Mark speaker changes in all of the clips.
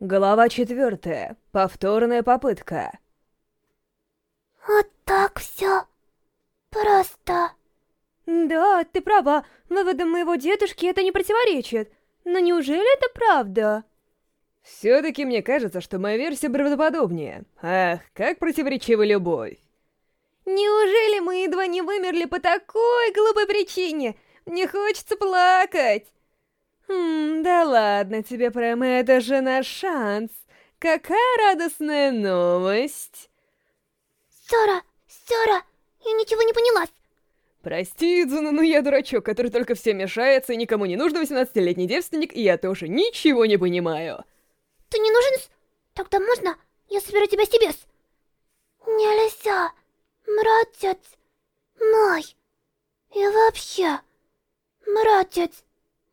Speaker 1: Глава четвертая. Повторная попытка.
Speaker 2: Вот так все просто.
Speaker 3: Да, ты права, выводам моего дедушки это не противоречит. Но неужели это правда?
Speaker 1: Все-таки мне кажется, что моя версия правдоподобнее. Ах, как противоречива любовь.
Speaker 3: Неужели мы едва не вымерли по такой глупой причине? Мне хочется плакать.
Speaker 1: Хм, да ладно тебе, Прэм, это же наш шанс. Какая радостная новость.
Speaker 2: Сора, Сора, я ничего не поняла.
Speaker 1: Прости, Идзуна, но я дурачок, который только всем мешается, и никому не нужен 18-летний девственник, и я тоже ничего не понимаю.
Speaker 2: Ты не нужен? Тогда можно? Я соберу тебя себе. Нельзя, братец мой. И вообще, братец,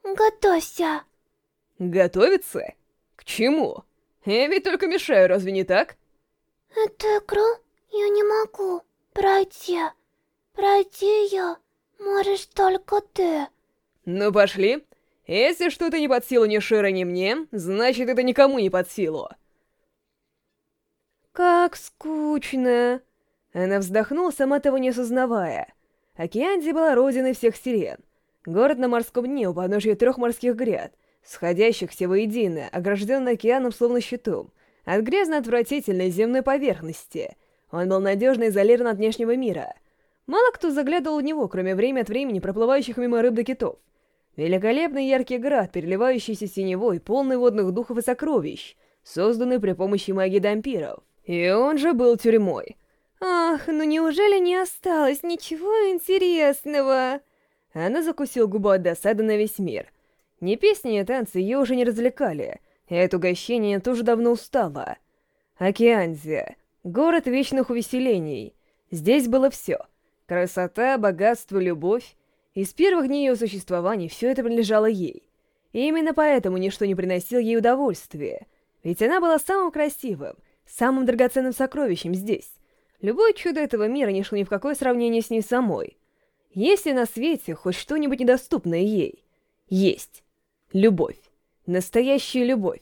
Speaker 2: готовься.
Speaker 1: Готовиться? К чему? Я ведь только мешаю, разве не так?
Speaker 2: Эту игру я не могу пройти. Пройти ее можешь только ты.
Speaker 1: Ну пошли. Если что-то не под силу ни Шира, ни мне, значит это никому не под силу. Как скучно. Она вздохнула, сама того не осознавая. Океанди была родиной всех сирен. Город на морском дне у подножия трех морских гряд, сходящихся воедино, огражденный океаном словно щитом, от грязно-отвратительной земной поверхности. Он был надежно изолирован от внешнего мира. Мало кто заглядывал в него, кроме время от времени проплывающих мимо рыб до китов. Великолепный яркий град, переливающийся синевой, полный водных духов и сокровищ, созданный при помощи магии дампиров. И он же был тюрьмой.
Speaker 3: Ах, ну неужели не осталось ничего интересного?
Speaker 1: Она закусила губу от досады на весь мир. Ни песни, ни танцы ее уже не развлекали, и от угощения тоже давно устала. Океанзия. Город вечных увеселений. Здесь было все. Красота, богатство, любовь. И с первых дней ее существования все это принадлежало ей. И именно поэтому ничто не приносило ей удовольствия. Ведь она была самым красивым, самым драгоценным сокровищем здесь. Любое чудо этого мира не шло ни в какое сравнение с ней самой. Есть ли на свете хоть что-нибудь недоступное ей? Есть. Любовь. Настоящая любовь.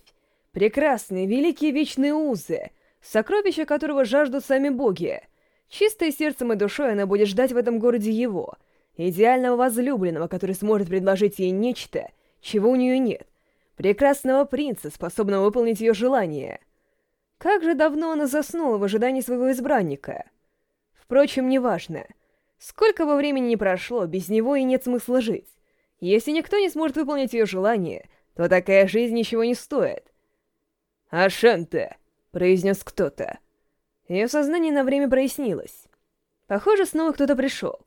Speaker 1: Прекрасные, великие вечные узы, сокровища которого жаждут сами боги. Чистое сердцем и душой она будет ждать в этом городе его, идеального возлюбленного, который сможет предложить ей нечто, чего у нее нет, прекрасного принца, способного выполнить ее желания. Как же давно она заснула в ожидании своего избранника? Впрочем, неважно. Сколько бы времени ни прошло, без него и нет смысла жить. Если никто не сможет выполнить ее желание, то такая жизнь ничего не стоит. «Ашанте!» — произнес кто-то. Ее сознание на время прояснилось. Похоже, снова кто-то пришел.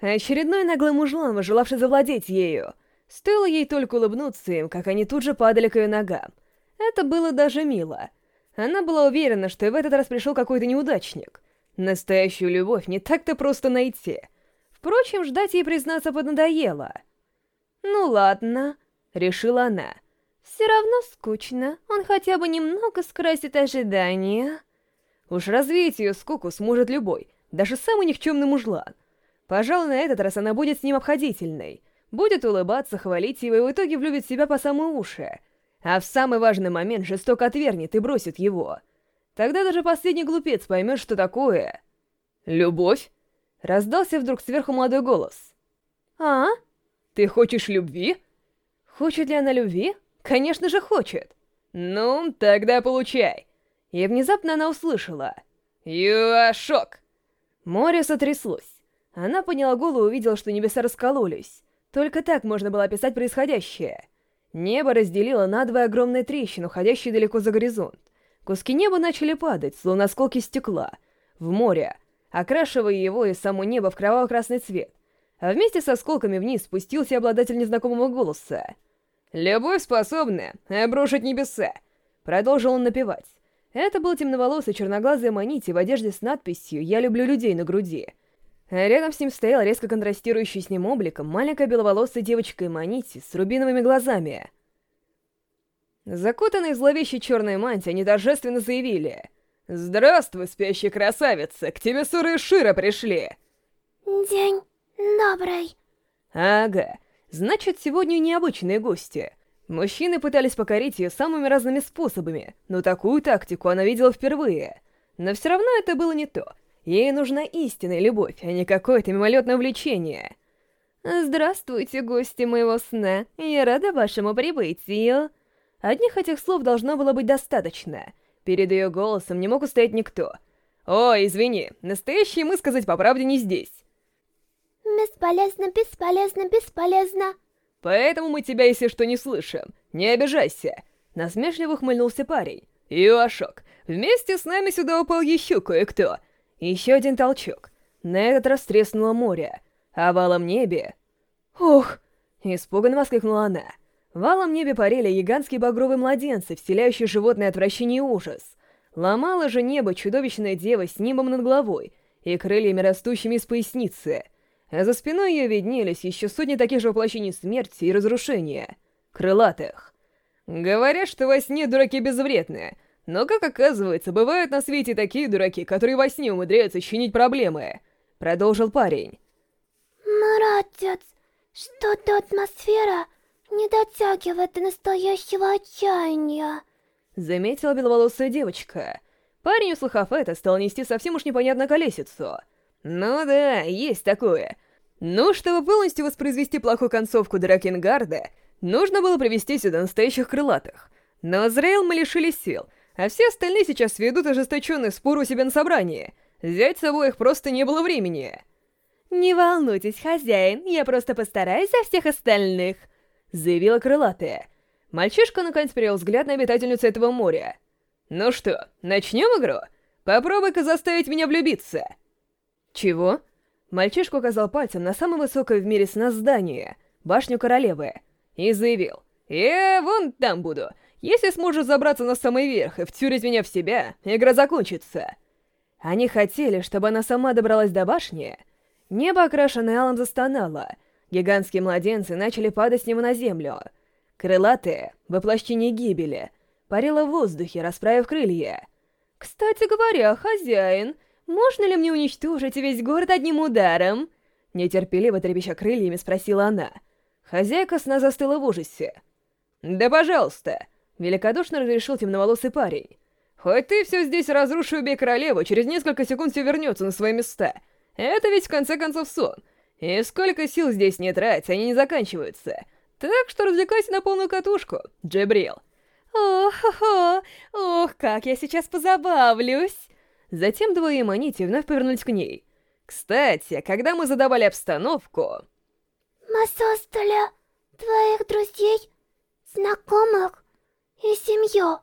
Speaker 1: Очередной наглый мужлан, желавший завладеть ею. Стоило ей только улыбнуться им, как они тут же падали к ее ногам. Это было даже мило. Она была уверена, что и в этот раз пришел какой-то неудачник — Настоящую любовь не так-то просто найти. Впрочем, ждать ей, признаться, поднадоело. «Ну ладно», — решила она. «Все равно скучно, он хотя бы немного скрасит ожидания». Уж развеять ее скуку сможет любой, даже самый никчемный мужлан. Пожалуй, на этот раз она будет с ним обходительной, будет улыбаться, хвалить его и в итоге влюбит себя по самые уши. А в самый важный момент жестоко отвергнет и бросит его. Тогда даже последний глупец поймет, что такое... «Любовь?» — раздался вдруг сверху молодой голос. «А? Ты хочешь любви?» Хочет ли она любви? Конечно же хочет. Ну, тогда получай. И внезапно она услышала. Юашок! Море сотряслось. Она подняла голову и увидела, что небеса раскололись. Только так можно было описать происходящее. Небо разделило надвое огромные трещины, уходящие далеко за горизонт. Куски неба начали падать, словно осколки стекла, в море, окрашивая его и само небо в кроваво-красный цвет. А вместе с осколками вниз спустился обладатель незнакомого голоса. «Любовь способна обрушить небеса», — продолжил он напевать. Это был темноволосый черноглазый манити в одежде с надписью «Я люблю людей» на груди. А рядом с ним стоял резко контрастирующий с ним обликом маленькая беловолосая девочка Манити с рубиновыми глазами — Закутанные в зловещей черной мантии, они торжественно заявили. «Здравствуй, спящая красавица! К тебе Сура и Шира пришли!»
Speaker 2: «День добрый!»
Speaker 1: «Ага, значит, сегодня необычные гости. Мужчины пытались покорить ее самыми разными способами, но такую тактику она видела впервые. Но все равно это было не то. Ей нужна истинная любовь, а не какое-то мимолетное влечение. «Здравствуйте, гости моего сна. Я рада вашему прибытию». Одних этих слов должно было быть достаточно. Перед ее голосом не мог устоять никто. «О, извини, настоящий мы сказать по правде не здесь».
Speaker 2: Бесполезно, бесполезно, бесполезно.
Speaker 1: Поэтому мы тебя, если что, не слышим. Не обижайся. Насмешливо ухмыльнулся парень. Юашок, вместе с нами сюда упал еще кое-кто. Еще один толчок. На этот раз треснуло море. А в алом небе... Ох! Испуганно воскликнула она. В алом небе парили гигантские багровые младенцы, вселяющие животное отвращение и ужас. Ломала же небо чудовищная дева с небом над головой и крыльями, растущими из поясницы — а за спиной ее виднелись еще сотни таких же воплощений смерти и разрушения. Крылатых. Говорят, что во сне дураки безвредные, но, как оказывается, бывают на свете такие дураки, которые во сне умудряются чинить проблемы. Продолжил парень.
Speaker 2: Маратец, что-то атмосфера не дотягивает до настоящего отчаяния.
Speaker 1: Заметила беловолосая девочка. Парень, услыхав это, стал нести совсем уж непонятно колесицу — ну да, есть такое. Но чтобы полностью воспроизвести плохую концовку Дракенгарда, нужно было привести сюда настоящих крылатых. Но Азраэл мы лишили сил, а все остальные сейчас ведут ожесточенный спор у себя на собрании. Взять с собой их просто не было времени. «Не волнуйтесь, хозяин, я просто постараюсь за всех остальных», — заявила крылатая. Мальчишка наконец перевел взгляд на обитательницу этого моря. «Ну что, начнем игру? Попробуй-ка заставить меня влюбиться!» «Чего?» Мальчишка указал пальцем на самое высокое в мире с здание, башню королевы, и заявил, «Я вон там буду. Если сможешь забраться на самый верх и втюрить меня в себя, игра закончится». Они хотели, чтобы она сама добралась до башни. Небо, окрашенное алым, застонало. Гигантские младенцы начали падать с него на землю. Крылатые, воплощение гибели, парило в воздухе, расправив крылья. «Кстати говоря, хозяин, «Можно ли мне уничтожить весь город одним ударом?» Нетерпеливо трепеща крыльями спросила она. Хозяйка сна застыла в ужасе. «Да пожалуйста!» — великодушно разрешил темноволосый парень. «Хоть ты все здесь разруши убей королеву, через несколько секунд все вернется на свои места. Это ведь в конце концов сон. И сколько сил здесь не трать, они не заканчиваются. Так что развлекайся на полную катушку, Джебрил».
Speaker 3: «Ох-хо-хо! Ох, как я сейчас позабавлюсь!»
Speaker 1: Затем двое манити вновь повернулись к ней. «Кстати, когда мы задавали обстановку...»
Speaker 2: «Мы создали твоих друзей, знакомых и семью».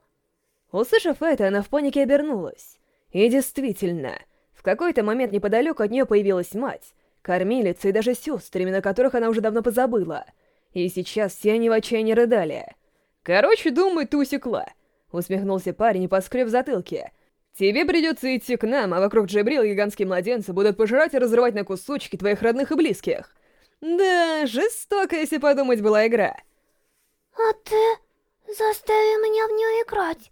Speaker 1: Услышав это, она в панике обернулась. И действительно, в какой-то момент неподалеку от нее появилась мать, кормилица и даже сестры, имена которых она уже давно позабыла. И сейчас все они в отчаянии рыдали. «Короче, думаю, ты усекла», — усмехнулся парень и поскреб в затылке, Тебе придется идти к нам, а вокруг Джебрил гигантские младенцы будут пожирать и разрывать на кусочки твоих родных и близких. Да, жестокая, если подумать, была игра.
Speaker 2: А ты заставил меня в нее играть,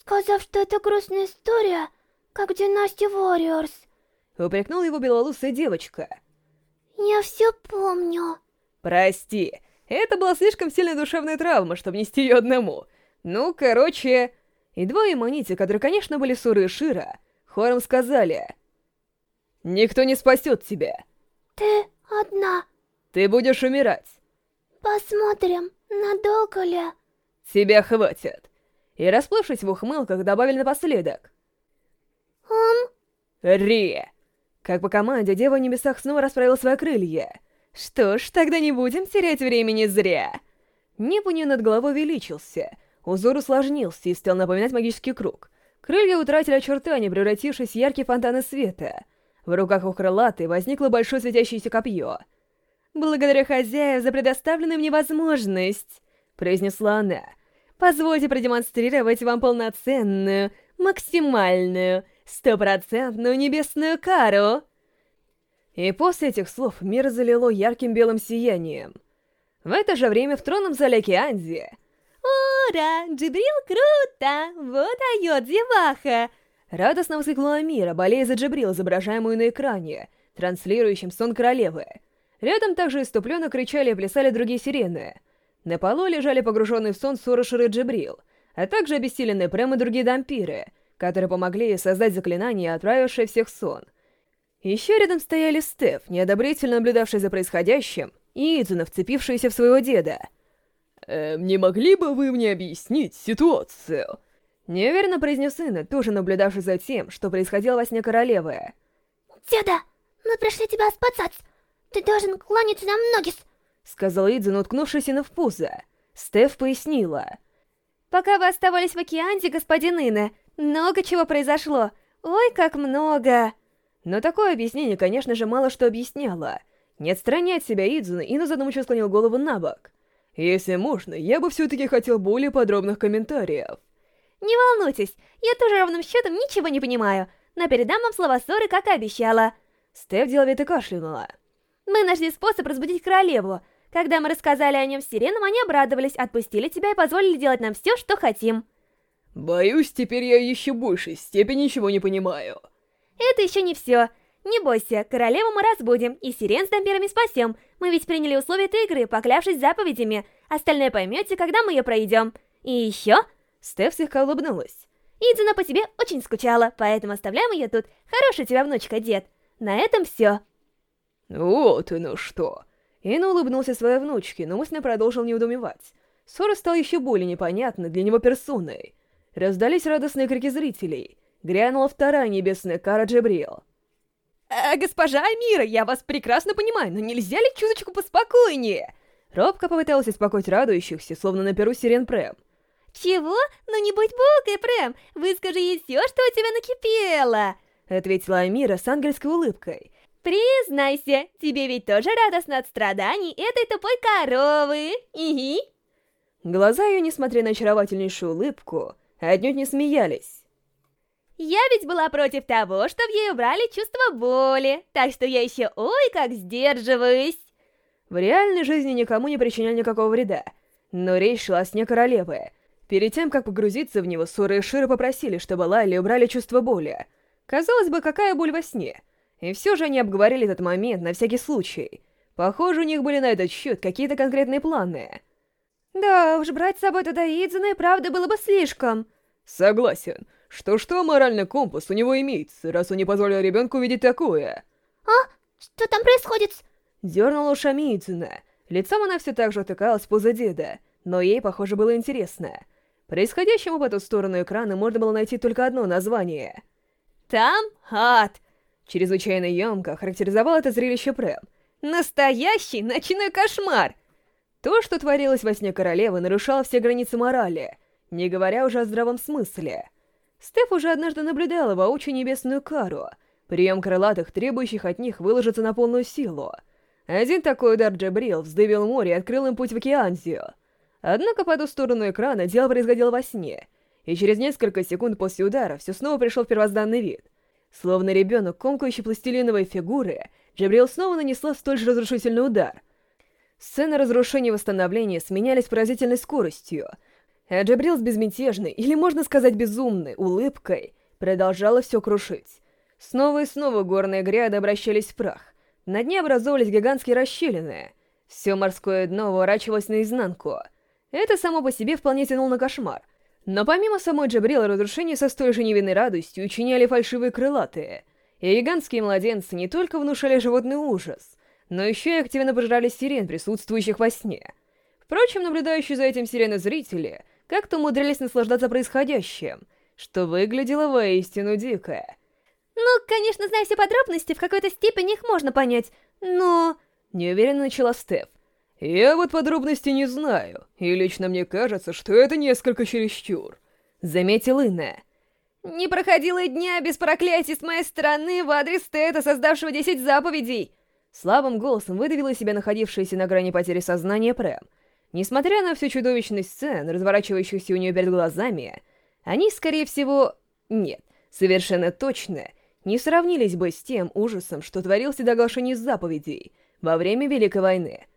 Speaker 2: сказав, что это грустная история, как Династия Warriors.
Speaker 1: Упрекнула его белолусая девочка.
Speaker 2: Я все помню.
Speaker 1: Прости, это была слишком сильная душевная травма, чтобы нести ее одному. Ну, короче и двое манити, которые, конечно, были Суры и Шира, хором сказали «Никто не спасет тебя!»
Speaker 2: «Ты одна!»
Speaker 1: «Ты будешь умирать!»
Speaker 2: «Посмотрим, надолго ли?»
Speaker 1: «Тебя хватит!» И расплывшись в ухмылках, добавили напоследок
Speaker 2: «Ум?»
Speaker 1: «Ри!» Как по команде, Дева в небесах снова расправила свои крылья. Что ж, тогда не будем терять времени зря. Небо у нее над головой увеличился — Узор усложнился и стал напоминать магический круг. Крылья утратили очертания, превратившись в яркие фонтаны света. В руках у крылатой возникло большое светящееся копье.
Speaker 3: «Благодарю хозяев за предоставленную мне возможность», — произнесла она. «Позвольте продемонстрировать вам полноценную, максимальную, стопроцентную небесную кару».
Speaker 1: И после этих слов мир залило ярким белым сиянием. В это же время в тронном зале Кианзи
Speaker 3: «Ура! Джибрил круто! Вот дает деваха!»
Speaker 1: Радостно воскликнула Мира, болея за Джибрил, изображаемую на экране, транслирующем сон королевы. Рядом также иступленно кричали и плясали другие сирены. На полу лежали погруженные в сон Сорошир и Джибрил, а также обессиленные Прэм и другие дампиры, которые помогли ей создать заклинание, отправившее всех в сон. Еще рядом стояли Стеф, неодобрительно наблюдавший за происходящим, и Идзуна, вцепившаяся в своего деда.
Speaker 4: «Эм, не могли бы вы мне объяснить ситуацию?»
Speaker 1: Неуверенно произнес Инна, тоже наблюдавший за тем, что происходило во сне королевы.
Speaker 2: Деда, мы пришли тебя спасать. Ты должен кланяться нам ноги.
Speaker 1: Сказал Идзуна, уткнувшись Инна в пузо. Стеф пояснила.
Speaker 3: Пока вы оставались в океане, господин Инна, много чего произошло. Ой, как много.
Speaker 1: Но такое объяснение, конечно же, мало что объясняло. Не отстраняя от себя Идзуна, Инна задумчиво склонил голову на бок.
Speaker 4: «Если можно, я бы все-таки хотел более подробных комментариев».
Speaker 3: «Не волнуйтесь, я тоже ровным счетом ничего не понимаю, но передам вам слова ссоры, как и обещала».
Speaker 1: Стеф деловито кашлянула.
Speaker 3: «Мы нашли способ разбудить королеву. Когда мы рассказали о нем сиренам, они обрадовались, отпустили тебя и позволили делать нам все, что хотим».
Speaker 4: «Боюсь, теперь я еще большей степени ничего не понимаю».
Speaker 3: «Это еще не все. Не бойся, королеву мы разбудим, и сирен с дампирами спасем. Мы ведь приняли условия этой игры, поклявшись заповедями. Остальное поймете, когда мы ее пройдем. И еще...»
Speaker 1: Стеф слегка улыбнулась.
Speaker 3: Идзуна по тебе очень скучала, поэтому оставляем ее тут. Хорошая у тебя внучка, дед. На этом все.
Speaker 4: Вот и ну что.
Speaker 1: Ин улыбнулся своей внучке, но мысленно продолжил неудумевать. Ссора стала еще более непонятной для него персоной. Раздались радостные крики зрителей. Грянула вторая небесная кара Джебрил.
Speaker 3: «Э, «Госпожа Амира, я вас прекрасно понимаю, но нельзя ли чуточку поспокойнее?»
Speaker 1: Робко попыталась успокоить радующихся, словно на перу сирен Прэм.
Speaker 3: «Чего? Ну не будь булкой, Прэм! Выскажи ей все, что у тебя накипело!»
Speaker 1: Ответила Амира с ангельской улыбкой.
Speaker 3: «Признайся, тебе ведь тоже радостно от страданий этой тупой коровы! Иги!»
Speaker 1: Глаза ее, несмотря на очаровательнейшую улыбку, отнюдь не смеялись.
Speaker 3: «Я ведь была против того, чтобы ей убрали чувство боли, так что я еще ой как сдерживаюсь!»
Speaker 1: В реальной жизни никому не причиняли никакого вреда, но речь шла о сне королевы — Перед тем, как погрузиться в него, Сора и Шира попросили, чтобы Лайли убрали чувство боли. Казалось бы, какая боль во сне? И все же они обговорили этот момент на всякий случай. Похоже, у них были на этот счет какие-то конкретные планы.
Speaker 3: Да уж, брать с собой туда Идзуна и правда было бы слишком.
Speaker 4: Согласен. Что-что, моральный компас у него имеется, раз он не позволил ребенку увидеть такое.
Speaker 2: А? Что там происходит?
Speaker 1: Дернула ушами Идзуна. Лицом она все так же утыкалась в поза деда, но ей, похоже, было интересно. Происходящему по ту сторону экрана можно было найти только одно название.
Speaker 3: «Там ад!»
Speaker 1: Чрезвычайно емко характеризовал это зрелище Прэм.
Speaker 3: «Настоящий ночной кошмар!»
Speaker 1: То, что творилось во сне королевы, нарушало все границы морали, не говоря уже о здравом смысле. Стеф уже однажды наблюдала воочию небесную кару, прием крылатых, требующих от них выложиться на полную силу. Один такой удар Джабрил вздыбил море и открыл им путь в Океанзию — Однако по ту сторону экрана дело происходило во сне, и через несколько секунд после удара все снова пришел в первозданный вид. Словно ребенок, комкающий пластилиновые фигуры, Джабриэл снова нанесла столь же разрушительный удар. Сцены разрушения и восстановления сменялись поразительной скоростью, а Джабрил с безмятежной, или можно сказать безумной, улыбкой продолжала все крушить. Снова и снова горные гряды обращались в прах. На дне образовались гигантские расщелины. Все морское дно выворачивалось наизнанку — это само по себе вполне тянуло на кошмар. Но помимо самой Джабрила, разрушение со столь же невинной радостью учиняли фальшивые крылатые. И гигантские младенцы не только внушали животный ужас, но еще и активно пожирали сирен, присутствующих во сне. Впрочем, наблюдающие за этим сирены зрители как-то умудрились наслаждаться происходящим, что выглядело воистину дико.
Speaker 3: Ну, конечно, зная все подробности, в какой-то степени их можно понять, но...
Speaker 1: Неуверенно начала Стеф.
Speaker 4: «Я вот подробностей не знаю, и лично мне кажется, что это несколько чересчур», —
Speaker 1: заметил Инна.
Speaker 3: «Не проходило дня без проклятий с моей стороны в адрес Тета, создавшего десять заповедей!»
Speaker 1: Слабым голосом выдавила себя находившаяся на грани потери сознания Прэм. Несмотря на всю чудовищность сцен, разворачивающихся у нее перед глазами, они, скорее всего... Нет, совершенно точно не сравнились бы с тем ужасом, что творился до оглашения заповедей во время Великой войны —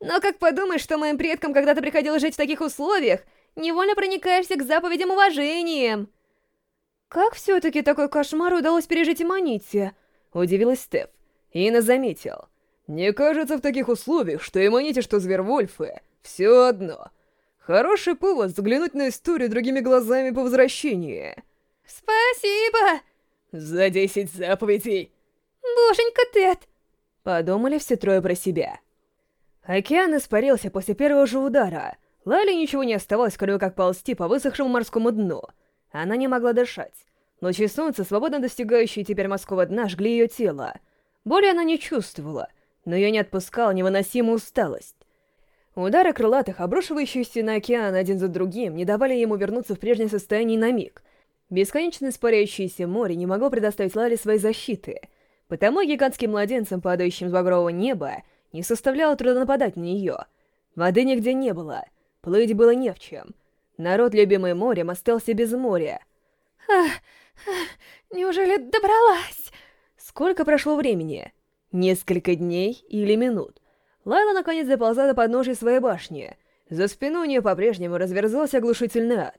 Speaker 3: но как подумаешь, что моим предкам когда-то приходилось жить в таких условиях, невольно проникаешься к заповедям уважением.
Speaker 1: Как все-таки такой кошмар удалось пережить Иманите? Удивилась Стеф. Инна заметил.
Speaker 4: Мне кажется, в таких условиях, что Иманите, что Звервольфы, Все одно. Хороший повод взглянуть на историю другими глазами по возвращении.
Speaker 3: Спасибо!
Speaker 4: За десять заповедей.
Speaker 3: Боженька Тед!
Speaker 1: Подумали все трое про себя. Океан испарился после первого же удара. Лайле ничего не оставалось, кроме как ползти по высохшему морскому дну. Она не могла дышать. Лучи солнца, свободно достигающие теперь морского дна, жгли ее тело. Боли она не чувствовала, но ее не отпускала невыносимая усталость. Удары крылатых, обрушивающиеся на океан один за другим, не давали ему вернуться в прежнее состояние на миг. Бесконечно испаряющееся море не могло предоставить Лале своей защиты, потому гигантским младенцам, падающим с багрового неба, не составляло труда нападать на нее. Воды нигде не было, плыть было не в чем. Народ, любимый морем, остался без моря.
Speaker 3: Ах, ах, неужели добралась?
Speaker 1: Сколько прошло времени? Несколько дней или минут. Лайла наконец заползла до подножия своей башни. За спиной у нее по-прежнему разверзался оглушительный ад.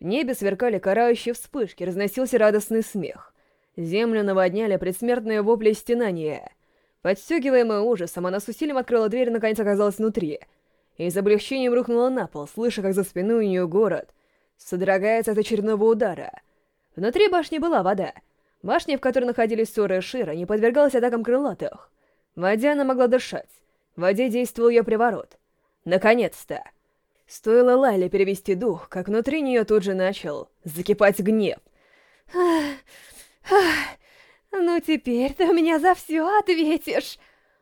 Speaker 1: В небе сверкали карающие вспышки, разносился радостный смех. Землю наводняли предсмертные вопли и стенания. Подстегиваемая ужасом, она с усилием открыла дверь и наконец оказалась внутри. И с облегчением рухнула на пол, слыша, как за спиной у нее город содрогается от очередного удара. Внутри башни была вода. Башня, в которой находились Сора и Шира, не подвергалась атакам крылатых. В воде она могла дышать. В воде действовал ее приворот. Наконец-то! Стоило Лайле перевести дух, как внутри нее тут же начал закипать гнев.
Speaker 3: Ах, ах, ну теперь ты меня за все ответишь.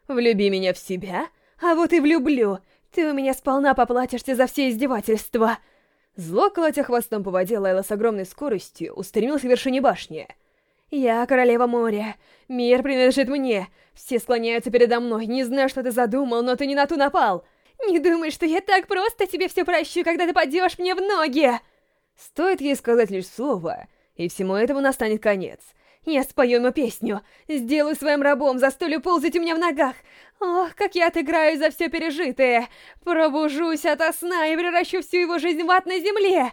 Speaker 1: Влюби меня в себя,
Speaker 3: а вот и влюблю. Ты у меня сполна поплатишься за все издевательства.
Speaker 1: Зло, колотя хвостом по воде, Лайла с огромной скоростью устремилась к вершине башни.
Speaker 3: «Я королева моря. Мир принадлежит мне. Все склоняются передо мной. Не знаю, что ты задумал, но ты не на ту напал. Не думай, что я так просто тебе все прощу, когда ты падешь мне в ноги!»
Speaker 1: Стоит ей сказать лишь слово, и всему этому настанет конец.
Speaker 3: Я спою ему песню, сделаю своим рабом, заставлю ползать у меня в ногах. Ох, как я отыграю за все пережитое. Пробужусь ото сна и превращу всю его жизнь в ад на земле.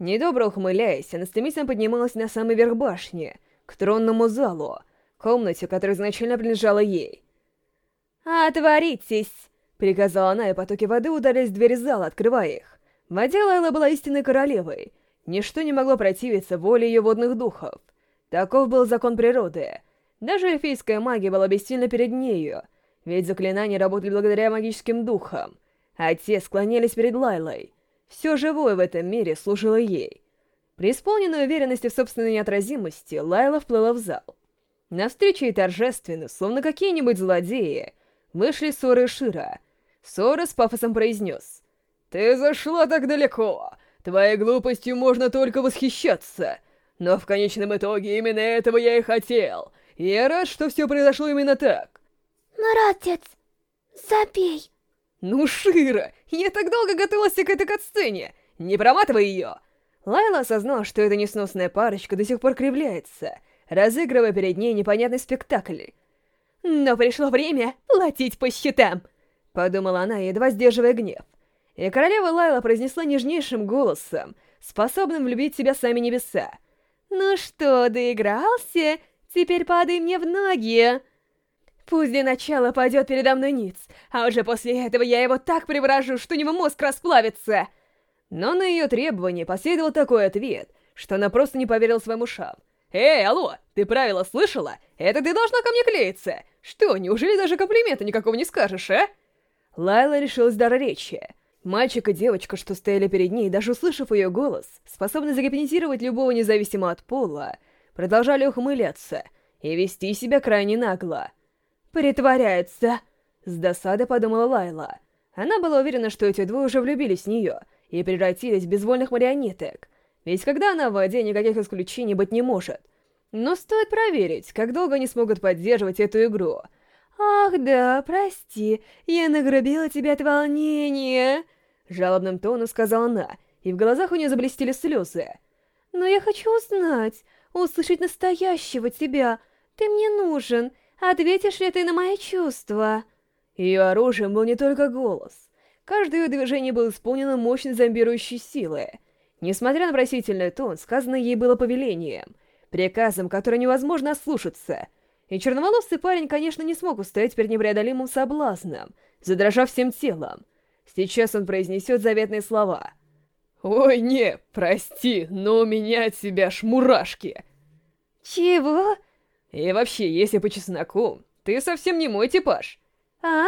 Speaker 1: Недобро ухмыляясь, она стремительно поднималась на самый верх башни, к тронному залу, комнате, которая изначально принадлежала ей.
Speaker 3: «Отворитесь!»
Speaker 1: — приказала она, и потоки воды ударились в двери зала, открывая их. Воде Лайла была истинной королевой. Ничто не могло противиться воле ее водных духов. Таков был закон природы. Даже эльфийская магия была бессильна перед нею, ведь заклинания работали благодаря магическим духам, а те склонялись перед Лайлой. Все живое в этом мире служило ей. При исполненной уверенности в собственной неотразимости, Лайла вплыла в зал. Навстречу ей торжественно, словно какие-нибудь злодеи, вышли Сора и Шира. Сора с пафосом произнес. «Ты зашла так далеко! Твоей глупостью можно только восхищаться!» Но в конечном итоге именно этого я и хотел. я рад, что все произошло именно так.
Speaker 2: Маратец, забей.
Speaker 1: Ну, Шира, я так долго готовился к этой катсцене. Не проматывай ее. Лайла осознала, что эта несносная парочка до сих пор кривляется, разыгрывая перед ней непонятный спектакль.
Speaker 3: Но пришло время платить по счетам,
Speaker 1: подумала она, едва сдерживая гнев. И королева Лайла произнесла нежнейшим голосом, способным влюбить себя сами небеса.
Speaker 3: «Ну что, доигрался? Теперь падай мне в ноги!» Пусть для начала пойдет передо мной ниц, а уже после этого я его так приворожу, что у него мозг расплавится.
Speaker 1: Но на ее требование последовал такой ответ, что она просто не поверила своим ушам. «Эй, алло, ты правила слышала? Это ты должна ко мне клеиться! Что, неужели даже комплимента никакого не скажешь, а?» Лайла решилась дар речи. Мальчик и девочка, что стояли перед ней, даже услышав ее голос, способны загипнотизировать любого независимо от пола, продолжали ухмыляться и вести себя крайне нагло.
Speaker 3: «Притворяется!»
Speaker 1: — с досадой подумала Лайла. Она была уверена, что эти двое уже влюбились в нее и превратились в безвольных марионеток, ведь когда она в воде, никаких исключений быть не может. Но стоит проверить, как долго они смогут поддерживать эту игру.
Speaker 3: «Ах да, прости, я нагрубила тебя от волнения!»
Speaker 1: Жалобным тоном сказала она, и в глазах у нее заблестели слезы.
Speaker 3: «Но я хочу узнать, услышать настоящего тебя. Ты мне нужен. Ответишь ли ты на мои чувства?»
Speaker 1: Ее оружием был не только голос. Каждое ее движение было исполнено мощной зомбирующей силы. Несмотря на просительный тон, сказанное ей было повелением, приказом, который невозможно ослушаться. И черноволосый парень, конечно, не смог устоять перед непреодолимым соблазном, задрожав всем телом.
Speaker 5: Сейчас он произнесет заветные слова.
Speaker 1: «Ой, не, прости, но у меня от тебя шмурашки!»
Speaker 6: Чего?
Speaker 1: И вообще, если по чесноку, ты совсем не мой типаж.
Speaker 6: А?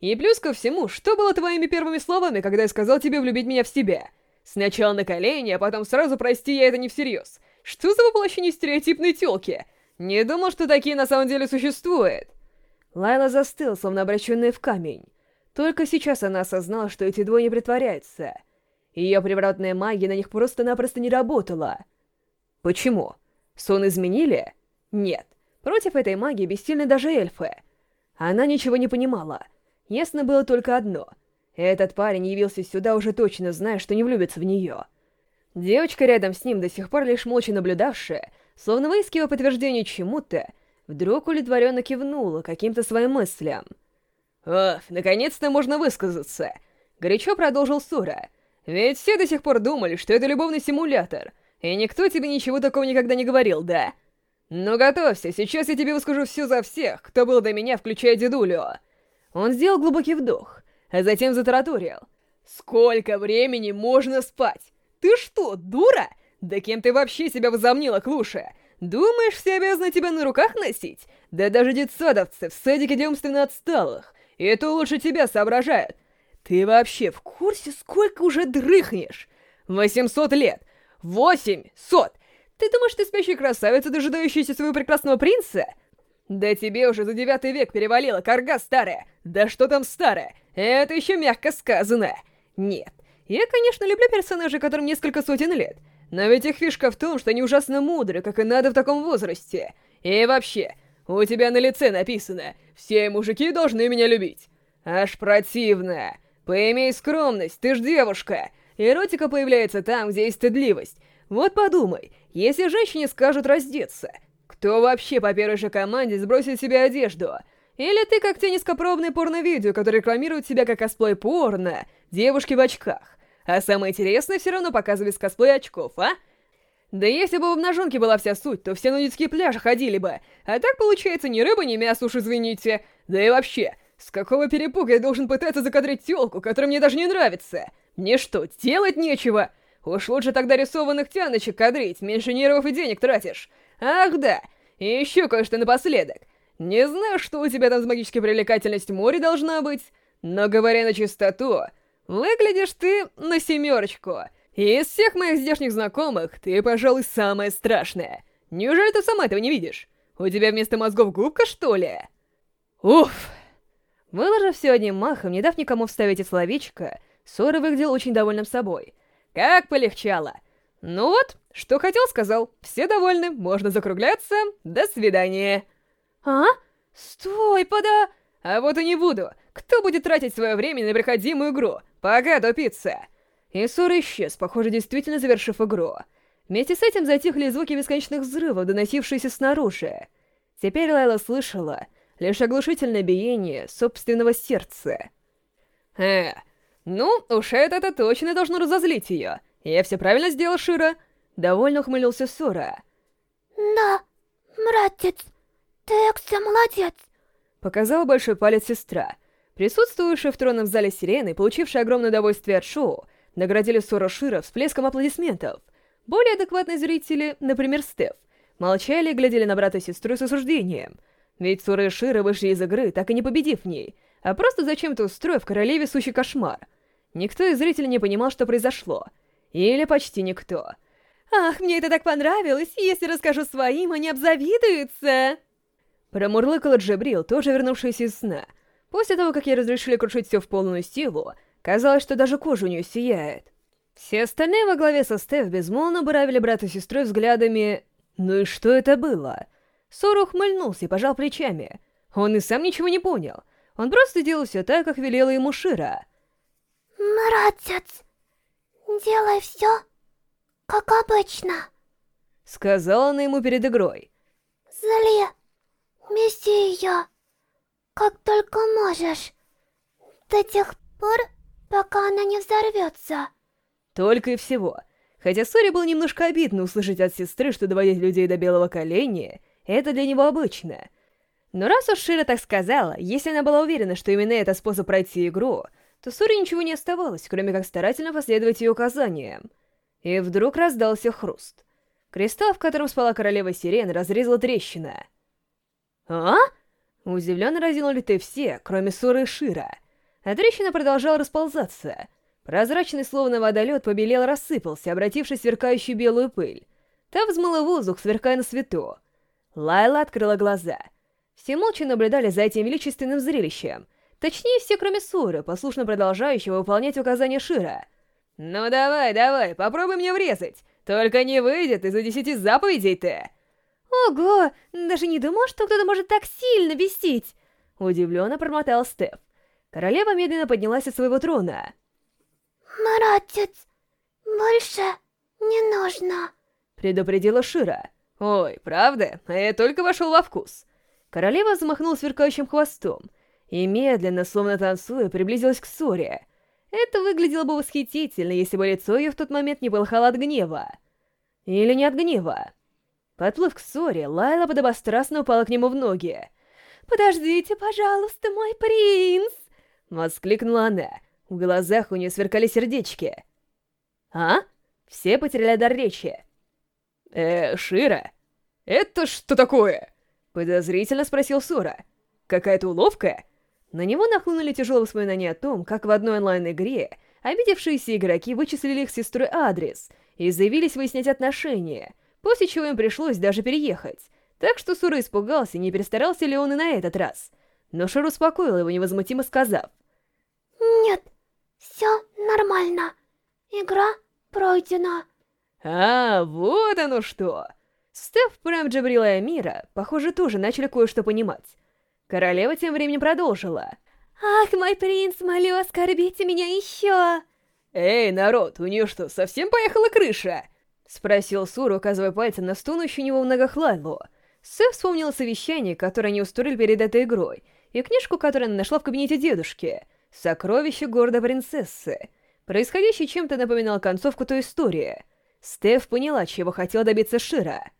Speaker 1: И плюс ко всему, что было твоими первыми словами, когда я сказал тебе влюбить меня в себя? Сначала на колени, а потом сразу прости, я это не всерьез. Что за воплощение стереотипной тёлки? Не думал, что такие на самом деле существуют.
Speaker 5: Лайла застыл, словно обращенная в камень. Только сейчас она осознала, что эти двое не притворяются. Ее превратная магия на них просто-напросто не работала. Почему? Сон изменили? Нет. Против этой магии бессильны даже эльфы. Она ничего не понимала. Ясно было только одно. Этот парень явился сюда уже точно зная, что не влюбится в нее. Девочка рядом с ним, до сих пор лишь молча наблюдавшая, словно выискивая подтверждение чему-то, вдруг удовлетворенно кивнула каким-то своим мыслям.
Speaker 1: «Ох, наконец-то можно высказаться!» Горячо продолжил Сура. «Ведь все до сих пор думали, что это любовный симулятор, и никто тебе ничего такого никогда не говорил, да? Ну готовься, сейчас я тебе выскажу все за всех, кто был до меня, включая дедулю». Он сделал глубокий вдох, а затем затараторил. «Сколько времени можно спать? Ты что, дура? Да кем ты вообще себя возомнила, Клуша? Думаешь, все обязаны тебя на руках носить? Да даже детсадовцы в садике для умственно отсталых. И это лучше тебя соображают. Ты вообще в курсе, сколько уже дрыхнешь? 800 лет. 800! Ты думаешь, ты спящая красавица, дожидающаяся своего прекрасного принца? Да тебе уже за девятый век перевалила, корга старая. Да что там старая? Это еще мягко сказано. Нет, я, конечно, люблю персонажей, которым несколько сотен лет. Но ведь их фишка в том, что они ужасно мудры, как и надо в таком возрасте. И вообще, у тебя на лице написано «Все мужики должны меня любить». Аж противно. Поимей скромность, ты ж девушка. Эротика появляется там, где есть стыдливость. Вот подумай, если женщине скажут раздеться, кто вообще по первой же команде сбросит себе одежду? Или ты как те низкопробные порно-видео, которые рекламируют себя как косплей порно, девушки в очках. А самое интересное все равно показывает с косплей очков, а? Да если бы в обнаженке была вся суть, то все нудистские пляжи ходили бы. А так получается ни рыба, ни мясо, уж извините. Да и вообще, с какого перепуга я должен пытаться закадрить тёлку, которая мне даже не нравится? Мне что, делать нечего? Уж лучше тогда рисованных тяночек кадрить, меньше нервов и денег тратишь. Ах да, и еще кое-что напоследок. Не знаю, что у тебя там с магической привлекательностью море должна быть, но говоря на чистоту, выглядишь ты на семерочку. Из всех моих здешних знакомых ты, пожалуй, самая страшная. Неужели ты сама этого не видишь? У тебя вместо мозгов губка, что ли? Уф! Выложив все одним махом, не дав никому вставить и словечко, Сора выглядел очень довольным собой. Как полегчало! Ну вот, что хотел, сказал. Все довольны, можно закругляться. До свидания.
Speaker 6: А? Стой, пода...
Speaker 1: А вот и не буду. Кто будет тратить свое время на непроходимую игру? Пока, тупица. И Сора исчез, похоже, действительно завершив игру. Вместе с этим затихли звуки бесконечных взрывов, доносившиеся снаружи. Теперь Лайла слышала лишь оглушительное биение собственного сердца. Э, ну, уж это-то точно должно разозлить ее. Я все правильно сделал, Шира? Довольно ухмылился Сора.
Speaker 2: Да, братец, ты экстра молодец.
Speaker 5: Показала большой палец сестра. Присутствующие в тронном зале сирены, получившие огромное удовольствие от шоу, наградили Сора Шира всплеском аплодисментов. Более адекватные зрители, например, Стеф, молчали и глядели на брата и сестру с осуждением. Ведь Сора и Шира вышли из игры, так и не победив в ней, а просто зачем-то устроив королеве сущий кошмар. Никто из зрителей не понимал, что произошло. Или почти никто.
Speaker 6: Ах, мне это так понравилось, если расскажу своим, они обзавидуются.
Speaker 5: Промурлыкала Джабрил, тоже вернувшаяся из сна. После того, как ей разрешили крушить все в полную силу, казалось, что даже кожа у нее сияет. Все остальные во главе со Стеф безмолвно буравили брата и сестрой взглядами... Ну и что это было? Сора ухмыльнулся и пожал плечами. Он и сам ничего не понял. Он просто делал все так, как велела ему Шира.
Speaker 2: «Братец, делай все, как обычно», —
Speaker 5: сказала она ему перед игрой.
Speaker 2: «Зли, меси ее, как только можешь, до тех пор, пока она не взорвется».
Speaker 5: Только и всего. Хотя Сори было немножко обидно услышать от сестры, что доводить людей до белого коленя — это для него обычно. Но раз уж Шира так сказала, если она была уверена, что именно это способ пройти игру,
Speaker 1: то Сури ничего не оставалось, кроме как старательно последовать ее указаниям. И вдруг раздался хруст. Кристалл, в котором спала королева сирен, разрезала трещина. «А?» Удивленно разинули ты все, кроме Суры и Шира. А трещина продолжала расползаться. Прозрачный, словно водолет, побелел рассыпался, обратившись в сверкающую белую пыль. Та взмыла воздух, сверкая на свету. Лайла открыла глаза. Все молча наблюдали за этим величественным зрелищем. Точнее, все, кроме Суры, послушно продолжающего выполнять указания Шира. «Ну давай, давай, попробуй мне врезать! Только не выйдет из-за десяти заповедей-то!»
Speaker 3: Ого, даже не думал, что кто-то может так сильно бесить.
Speaker 1: Удивленно промотал Стеф. Королева медленно поднялась от своего трона.
Speaker 2: Маратец, больше не нужно.
Speaker 1: Предупредила Шира. Ой, правда? А я только вошел во вкус. Королева взмахнула сверкающим хвостом и медленно, словно танцуя, приблизилась к Соре. Это выглядело бы восхитительно, если бы лицо ее в тот момент не полыхало от гнева. Или не от гнева. Подплыв к Соре, Лайла подобострастно упала к нему в ноги.
Speaker 3: «Подождите, пожалуйста, мой принц!»
Speaker 1: Воскликнула она. В глазах у нее сверкали сердечки. «А?» Все потеряли дар речи. «Э, Шира, это что такое?» Подозрительно спросил Сора. «Какая-то уловка?» На него нахлынули тяжелые воспоминания о том, как в одной онлайн-игре обидевшиеся игроки вычислили их сестры адрес и заявились выяснять отношения, после чего им пришлось даже переехать. Так что Сура испугался, не перестарался ли он и на этот раз. Но Шир успокоил его, невозмутимо сказав.
Speaker 2: «Нет, все нормально. Игра пройдена».
Speaker 1: «А, вот оно что!» Стеф, Прэм, Джабрила и Амира, похоже, тоже начали кое-что понимать. Королева тем временем продолжила.
Speaker 3: «Ах, мой принц, молю, оскорбите меня еще!»
Speaker 1: «Эй, народ, у нее что, совсем поехала крыша?» Спросил Сур, указывая пальцем на стонущую у него в ногах Лайлу. Сэв вспомнила совещание, которое они устроили перед этой игрой, и книжку, которую она нашла в кабинете дедушки. «Сокровище города принцессы». Происходящее чем-то напоминало концовку той истории. Стеф поняла, чего хотела добиться Шира.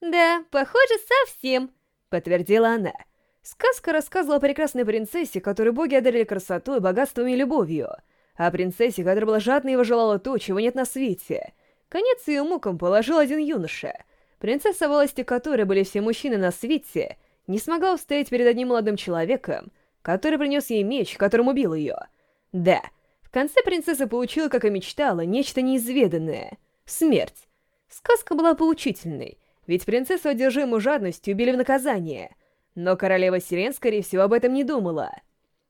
Speaker 3: «Да, похоже, совсем», —
Speaker 1: подтвердила она. Сказка рассказывала о прекрасной принцессе, которую боги одарили красотой, богатством и любовью. О принцессе, которая была жадна и желала то, чего нет на свете — Конец ее мукам положил один юноша. Принцесса, власти которой были все мужчины на свете, не смогла устоять перед одним молодым человеком, который принес ей меч, которым убил ее. Да, в конце принцесса получила, как и мечтала, нечто неизведанное — смерть. Сказка была поучительной, ведь принцессу, одержимую жадностью, убили в наказание. Но королева Сирен, скорее всего, об этом не думала.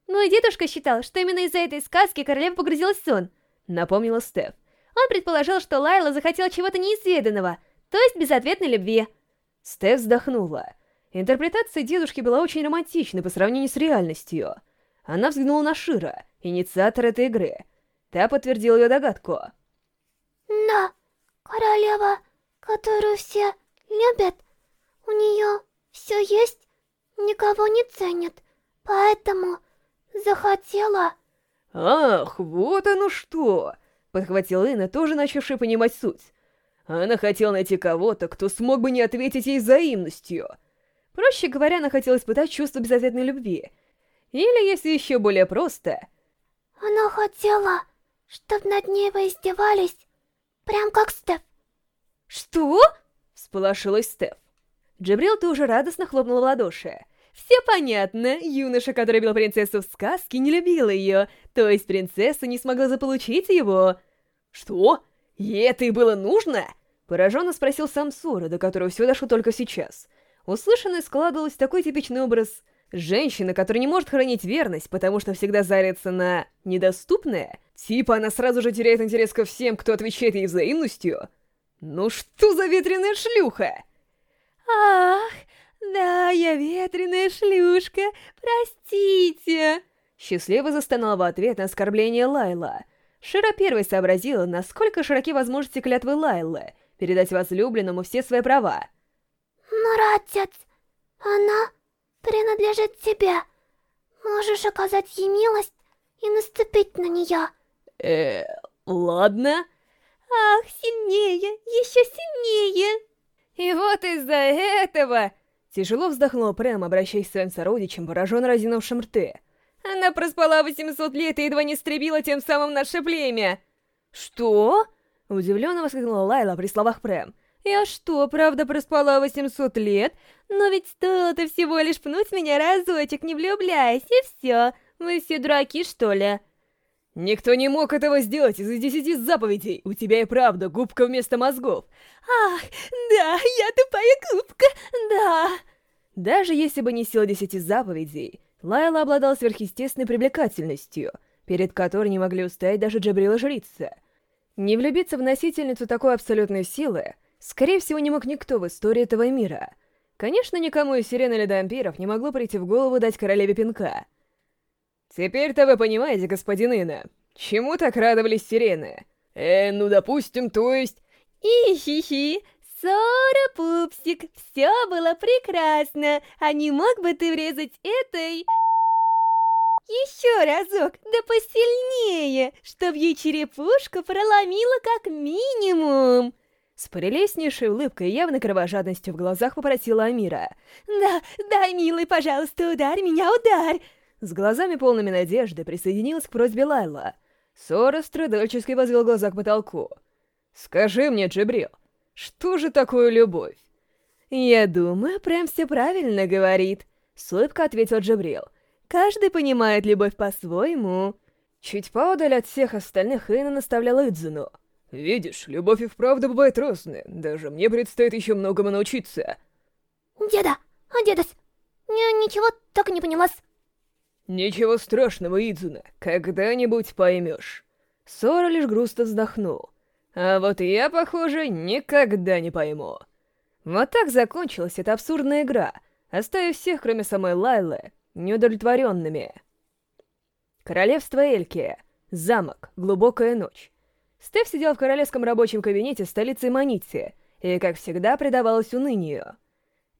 Speaker 3: «Мой дедушка считал, что именно из-за этой сказки королева погрузилась в сон», —
Speaker 1: напомнила Стеф.
Speaker 3: Он предположил, что Лайла захотела чего-то неизведанного, то есть безответной любви.
Speaker 1: Стеф вздохнула. Интерпретация дедушки была очень романтичной по сравнению с реальностью. Она взглянула на Шира, инициатор этой игры. Та подтвердила ее догадку.
Speaker 2: Да, королева, которую все любят, у нее все есть, никого не ценит, поэтому захотела...
Speaker 1: Ах, вот оно что! Подхватил Инна, тоже начавший понимать суть. Она хотела найти кого-то, кто смог бы не ответить ей взаимностью. Проще говоря, она хотела испытать чувство безответной любви. Или, если еще более просто...
Speaker 2: Она хотела, чтобы над ней поиздевались, прям как Стеф.
Speaker 3: «Что?» — всполошилась Стеф.
Speaker 1: Джабрил тоже радостно хлопнул в ладоши. Все понятно, юноша, который бил принцессу в сказке, не любил ее, то есть принцесса не смогла заполучить его. Что? Ей это и было нужно? Пораженно спросил сам Сора, до которого все дошло только сейчас. Услышанное складывалось такой типичный образ женщины, которая не может хранить верность, потому что всегда зарится на недоступное. Типа она сразу же теряет интерес ко всем, кто отвечает ей взаимностью. Ну что за ветреная шлюха?
Speaker 3: Ах, «Да, я ветреная шлюшка, простите!»
Speaker 1: Счастливо застонала в ответ на оскорбление Лайла. Шира первой сообразила, насколько широки возможности клятвы Лайлы передать возлюбленному все свои права.
Speaker 2: «Мратец, она принадлежит тебе. Можешь оказать ей милость и наступить на нее».
Speaker 1: Э, ладно.
Speaker 3: Ах, сильнее, еще сильнее.
Speaker 1: И вот из-за этого Тяжело вздохнула Прэм, обращаясь к своим сородичам, пораженно разинувшим рты.
Speaker 3: Она проспала 800 лет и едва не истребила тем самым наше племя.
Speaker 1: Что? Удивленно воскликнула Лайла при словах Прэм.
Speaker 3: Я что, правда проспала 800 лет? Но ведь стоило-то всего лишь пнуть меня разочек, не влюбляясь, и все. Вы все дураки, что ли?
Speaker 4: Никто не мог этого сделать из-за десяти заповедей. У тебя и правда губка вместо мозгов.
Speaker 3: Ах, да, я тупая губка, да.
Speaker 1: Даже если бы не сила десяти заповедей, Лайла обладала сверхъестественной привлекательностью, перед которой не могли устоять даже Джабрила Жрица. Не влюбиться в носительницу такой абсолютной силы, скорее всего, не мог никто в истории этого мира. Конечно, никому из сирен или дампиров не могло прийти в голову дать королеве пинка.
Speaker 4: Теперь-то вы понимаете, господин Ина, чему так радовались сирены? Э, ну допустим, то есть...
Speaker 3: И-хи-хи, Сора, пупсик, все было прекрасно, а не мог бы ты врезать этой... Еще разок, да посильнее, чтоб ей черепушку проломила как минимум.
Speaker 1: С прелестнейшей улыбкой и явной кровожадностью в глазах попросила Амира.
Speaker 3: «Да, дай, милый, пожалуйста, ударь меня, ударь!»
Speaker 1: С глазами полными надежды присоединилась к просьбе Лайла. Сора страдальчески возвел глаза к потолку.
Speaker 4: «Скажи мне, Джибрил, что же такое любовь?»
Speaker 1: «Я думаю, прям все правильно говорит», — с улыбкой ответил Джибрил. «Каждый понимает любовь по-своему». Чуть поодаль от всех остальных Эйна наставлял Идзуну.
Speaker 4: «Видишь, любовь и вправду бывает разная. Даже мне предстоит еще многому научиться».
Speaker 2: «Деда, а дедась, я ничего так и не поняла
Speaker 4: «Ничего страшного, Идзуна, когда-нибудь поймешь».
Speaker 1: Сора лишь грустно вздохнул.
Speaker 4: А вот я, похоже, никогда не пойму.
Speaker 1: Вот так закончилась эта абсурдная игра, оставив всех, кроме самой Лайлы, неудовлетворенными. Королевство Эльки. Замок. Глубокая ночь. Стеф сидел в королевском рабочем кабинете столицы Манити и, как всегда, предавалась унынию.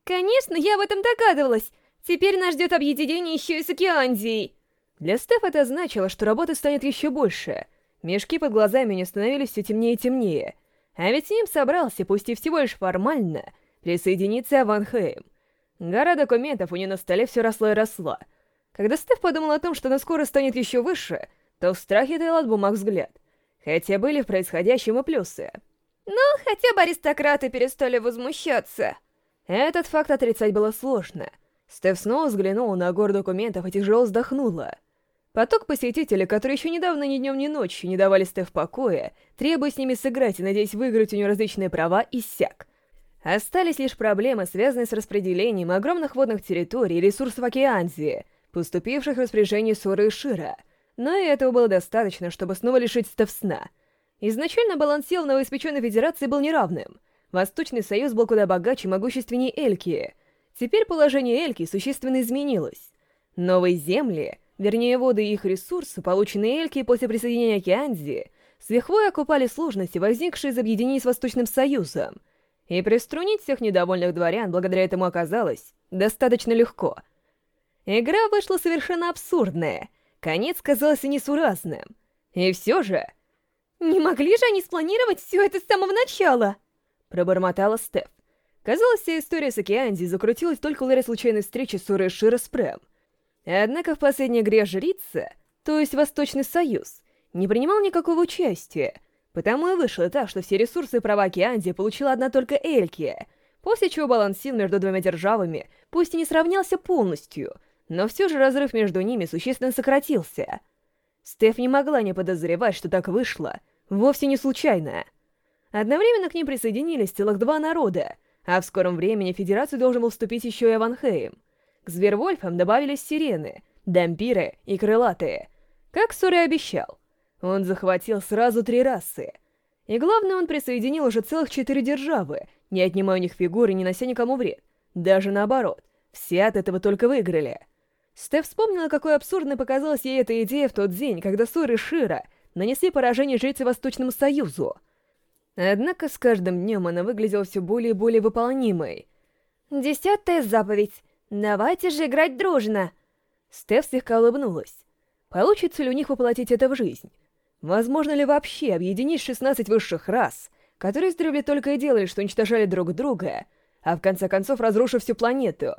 Speaker 3: «Конечно, я об этом догадывалась! Теперь нас ждет объединение еще и с Океандией!»
Speaker 1: Для Стеф это значило, что работы станет еще больше — Мешки под глазами не становились все темнее и темнее. А ведь с ним собрался, пусть и всего лишь формально, присоединиться Ван Хейм. Гора документов у нее на столе все росла и росла. Когда Стеф подумал о том, что она скоро станет еще выше, то в страхе таял от бумаг взгляд. Хотя были в происходящем и плюсы.
Speaker 3: Ну, хотя бы аристократы перестали возмущаться.
Speaker 1: Этот факт отрицать было сложно. Стеф снова взглянула на гору документов и тяжело вздохнула. Поток посетителей, которые еще недавно ни днем ни ночью не давали Стеф покоя, требуя с ними сыграть и надеясь выиграть у нее различные права, иссяк. Остались лишь проблемы, связанные с распределением огромных водных территорий и ресурсов Океанзии, поступивших в распоряжение Соры и Шира. Но и этого было достаточно, чтобы снова лишить Стеф сна. Изначально баланс сил новоиспеченной Федерации был неравным. Восточный Союз был куда богаче и могущественнее Эльки. Теперь положение Эльки существенно изменилось. Новые земли — Вернее, воды и их ресурсы, полученные Эльки после присоединения к Янзи, с окупали сложности, возникшие из объединения с Восточным Союзом. И приструнить всех недовольных дворян благодаря этому оказалось достаточно легко. Игра вышла совершенно абсурдная, конец казался несуразным. И все же...
Speaker 3: «Не могли же они спланировать все это с самого начала?»
Speaker 1: Пробормотала Стеф. Казалось, вся история с Океанди закрутилась только благодаря случайной встрече Суры и Шира с Прэм. Однако в последней игре жрица, то есть Восточный Союз, не принимал никакого участия, потому и вышло так, что все ресурсы и права Кианди получила одна только Элькия, после чего баланс между двумя державами пусть и не сравнялся полностью, но все же разрыв между ними существенно сократился. Стеф не могла не подозревать, что так вышло, вовсе не случайно. Одновременно к ним присоединились целых два народа, а в скором времени в Федерацию должен был вступить еще и Аванхейм — к звервольфам добавились сирены, дампиры и крылатые. Как Сури обещал, он захватил сразу три расы. И главное, он присоединил уже целых четыре державы, не отнимая у них фигуры, не нося никому вред. Даже наоборот, все от этого только выиграли. Стеф вспомнила, какой абсурдной показалась ей эта идея в тот день, когда Сури и Шира нанесли поражение жрице Восточному Союзу. Однако с каждым днем она выглядела все более и более выполнимой.
Speaker 3: Десятая заповедь. «Давайте же играть дружно!»
Speaker 1: Стеф слегка улыбнулась. Получится ли у них воплотить это в жизнь? Возможно ли вообще объединить 16 высших рас, которые издревле только и делали, что уничтожали друг друга, а в конце концов разрушив всю планету?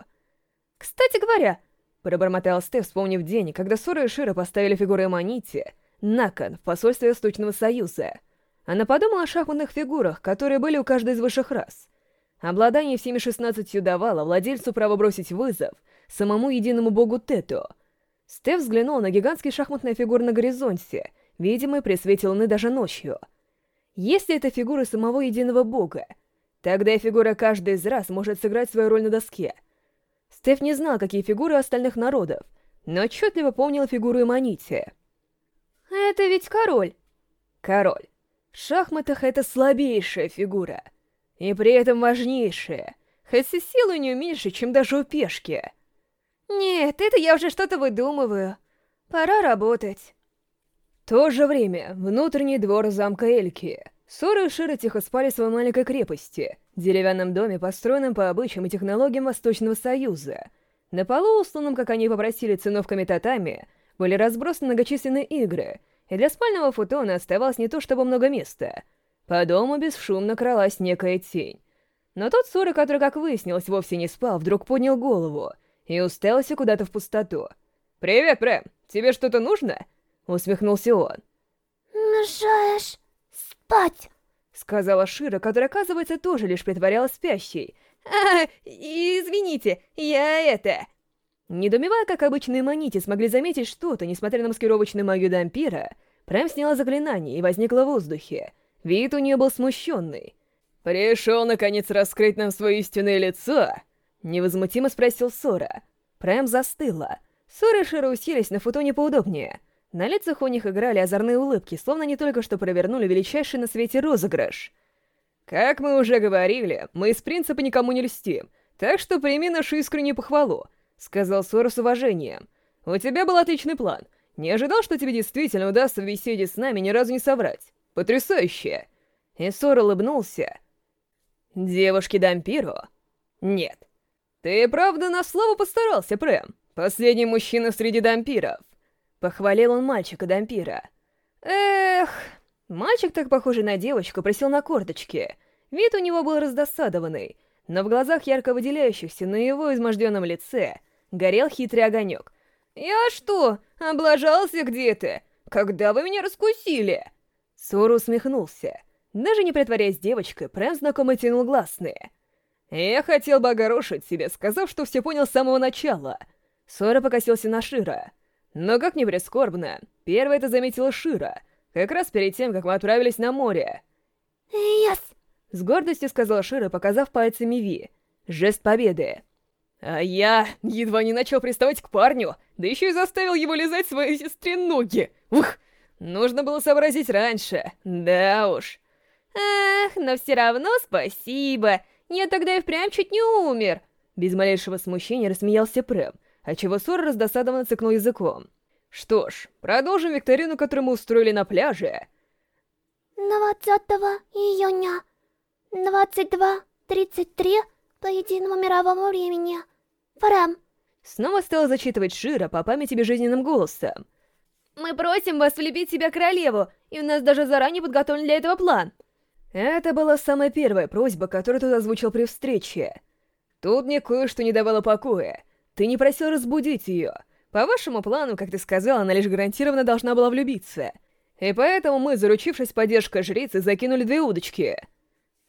Speaker 3: Кстати говоря,
Speaker 1: Пробормотал Стеф, вспомнив день, когда Сора и Шира поставили фигуры Манити на кон в посольстве Восточного Союза. Она подумала о шахматных фигурах, которые были у каждой из высших рас. Обладание всеми шестнадцатью давало владельцу право бросить вызов самому единому богу Тету. Стеф взглянул на гигантские шахматные фигуры на горизонте, видимые при свете луны даже ночью. Если это фигуры самого единого бога, тогда и фигура каждой из раз может сыграть свою роль на доске. Стеф не знал, какие фигуры остальных народов, но отчетливо помнил фигуру Эманити.
Speaker 3: «Это ведь король!»
Speaker 1: Король. В шахматах это слабейшая фигура. И при этом важнейшая, хоть и силы у нее меньше, чем даже у пешки.
Speaker 3: «Нет, это я уже что-то выдумываю. Пора работать».
Speaker 1: В то же время внутренний двор замка Эльки. Сора и Шира тихо спали в своей маленькой крепости, деревянном доме, построенном по обычаям и технологиям Восточного Союза. На полу, усланном, как они попросили, циновками татами, были разбросаны многочисленные игры, и для спального футона оставалось не то чтобы много места. По дому бесшумно кралась некая тень. Но тот Сора, который, как выяснилось, вовсе не спал, вдруг поднял голову и уставился куда-то в пустоту. «Привет, Прэм! Тебе что-то нужно?» Усмехнулся он.
Speaker 2: Мешаешь спать.
Speaker 1: Сказала Шира, которая, оказывается, тоже лишь притворялась спящей.
Speaker 3: «А, извините, я это...»
Speaker 1: Недоумевая, как обычные манити смогли заметить что-то, несмотря на маскировочную магию Дампира, Прэм сняла заклинание и возникла в воздухе. Вид у нее был смущенный. «Пришел, наконец, раскрыть нам свое истинное лицо?» Невозмутимо спросил Сора. Прэм застыла. Сора и Шира уселись на футоне поудобнее — на лицах у них играли озорные улыбки, словно они только что провернули величайший на свете розыгрыш. «Как мы уже говорили, мы из принципа никому не льстим, так что прими нашу искреннюю похвалу», — сказал Сора с уважением. «У тебя был отличный план. Не ожидал, что тебе действительно удастся в беседе с нами ни разу не соврать. Потрясающе!» И Сора улыбнулся. «Девушки Дампиро?» «Нет». «Ты правда на слово постарался, Прэм. Последний мужчина среди дампиров». Похвалил он мальчика Дампира. Эх, мальчик, так похожий на девочку, присел на корточки. Вид у него был раздосадованный, но в глазах ярко выделяющихся на его изможденном лице горел хитрый огонек. «Я что, облажался где-то? Когда вы меня раскусили?» Сору усмехнулся. Даже не притворяясь девочкой, прям знакомо тянул гласные. «Я хотел бы огорошить себя, сказав, что все понял с самого начала». Сора покосился на Шира. Но как ни прискорбно, первой это заметила Шира, как раз перед тем, как мы отправились на море.
Speaker 2: «Yes!»
Speaker 1: — с гордостью сказала Шира, показав пальцами Ви. Жест победы. А я едва не начал приставать к парню, да еще и заставил его лизать своей сестре ноги. Ух! Нужно было сообразить раньше, да уж.
Speaker 3: Эх, но все равно спасибо. Я тогда и впрямь чуть не умер.
Speaker 1: Без малейшего смущения рассмеялся Прэм, отчего Сора раздосадованно цыкнул языком. «Что ж, продолжим викторину, которую мы устроили на пляже».
Speaker 2: 20 июня, 22.33 по единому мировому времени. Фрэм.
Speaker 1: Снова стала зачитывать Шира по памяти безжизненным голосом.
Speaker 3: «Мы просим вас влюбить себя королеву, и у нас даже заранее подготовлен для этого план».
Speaker 1: Это была самая первая просьба, которую тот озвучил при встрече. Тут мне кое-что не давало покоя. Ты не просил разбудить ее. По вашему плану, как ты сказал, она лишь гарантированно должна была влюбиться. И поэтому мы, заручившись поддержкой жрицы, закинули две удочки.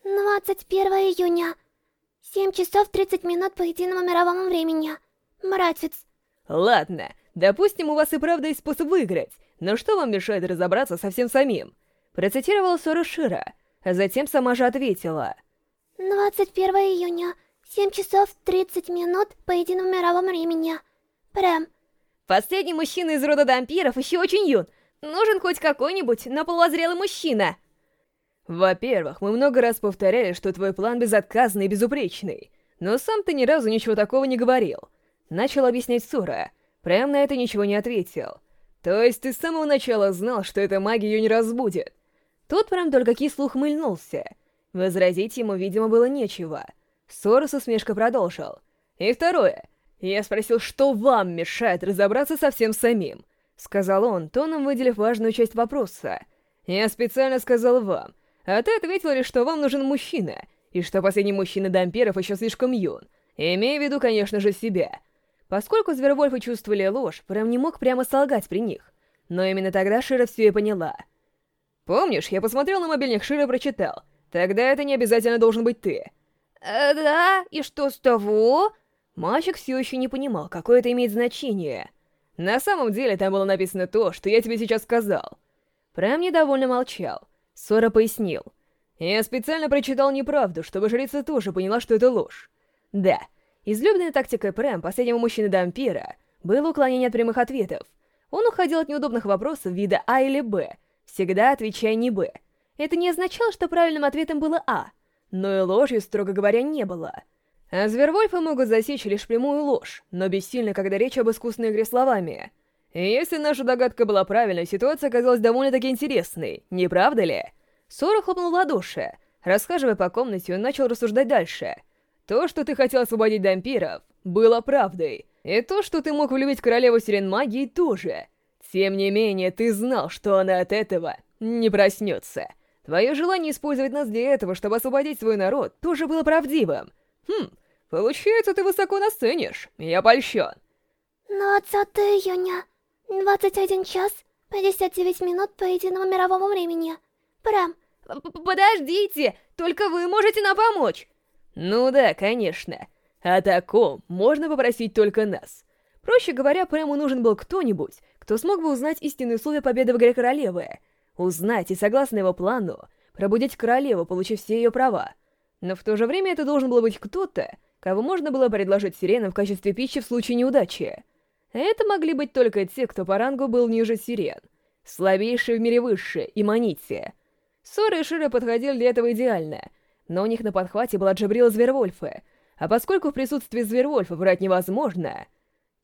Speaker 2: 21 июня. 7 часов 30 минут по единому мировому времени. Братец.
Speaker 1: Ладно, допустим, у вас и правда есть способ выиграть, но что вам мешает разобраться со всем самим? Процитировала Сора Шира, а затем сама же ответила.
Speaker 2: 21 июня. 7 часов 30 минут по единому мировому времени. Прям.
Speaker 3: Последний мужчина из рода дампиров еще очень юн. Нужен хоть какой-нибудь, но полуозрелый мужчина.
Speaker 1: Во-первых, мы много раз повторяли, что твой план безотказный и безупречный. Но сам ты ни разу ничего такого не говорил. Начал объяснять Сура. Прям на это ничего не ответил. То есть ты с самого начала знал, что эта магия ее не разбудит. Тут прям только кисло ухмыльнулся. Возразить ему, видимо, было нечего. Сорос усмешка продолжил. «И второе. Я спросил, что вам мешает разобраться со всем самим?» Сказал он, тоном выделив важную часть вопроса. «Я специально сказал вам, а ты ответил лишь, что вам нужен мужчина, и что последний мужчина Дамперов еще слишком юн, имея в виду, конечно же, себя. Поскольку Звервольфы чувствовали ложь, Прэм не мог прямо солгать при них. Но именно тогда Шира все и поняла. «Помнишь, я посмотрел на мобильник Шира и прочитал. Тогда это не обязательно должен быть ты».
Speaker 3: «Э, да? И что с того?»
Speaker 1: Мальчик все еще не понимал, какое это имеет значение. На самом деле там было написано то, что я тебе сейчас сказал. Прэм недовольно молчал. Сора пояснил. Я специально прочитал неправду, чтобы жрица тоже поняла, что это ложь. Да, излюбленной тактикой Прэм, последнего мужчины Дампира, было уклонение от прямых ответов. Он уходил от неудобных вопросов вида А или Б, всегда отвечая не Б. Это не означало, что правильным ответом было А, но и ложью, строго говоря, не было. А Звервольфы могут засечь лишь прямую ложь, но бессильно, когда речь об искусной игре словами. Если наша догадка была правильной, ситуация оказалась довольно-таки интересной, не правда ли? Сора хлопнул в ладоши. Расхаживая по комнате, он начал рассуждать дальше. То, что ты хотел освободить дампиров, было правдой. И то, что ты мог влюбить королеву сирен магии, тоже. Тем не менее, ты знал, что она от этого не проснется. Твое желание использовать нас для этого, чтобы освободить свой народ, тоже было правдивым. Хм, Получается, ты высоко нас ценишь. Я польщен.
Speaker 2: 20 июня, 21 час, 59 минут по единому мировому времени. Прям.
Speaker 3: Подождите, только вы можете нам помочь.
Speaker 1: Ну да, конечно. О таком можно попросить только нас. Проще говоря, Прэму нужен был кто-нибудь, кто смог бы узнать истинные условия победы в игре королевы. Узнать и, согласно его плану, пробудить королеву, получив все ее права. Но в то же время это должен был быть кто-то, кого можно было предложить сиренам в качестве пищи в случае неудачи. Это могли быть только те, кто по рангу был ниже сирен. Слабейшие в мире выше, и Манити. Сора и Шира подходили для этого идеально, но у них на подхвате была Джабрила Звервольфа, а поскольку в присутствии Звервольфа врать невозможно,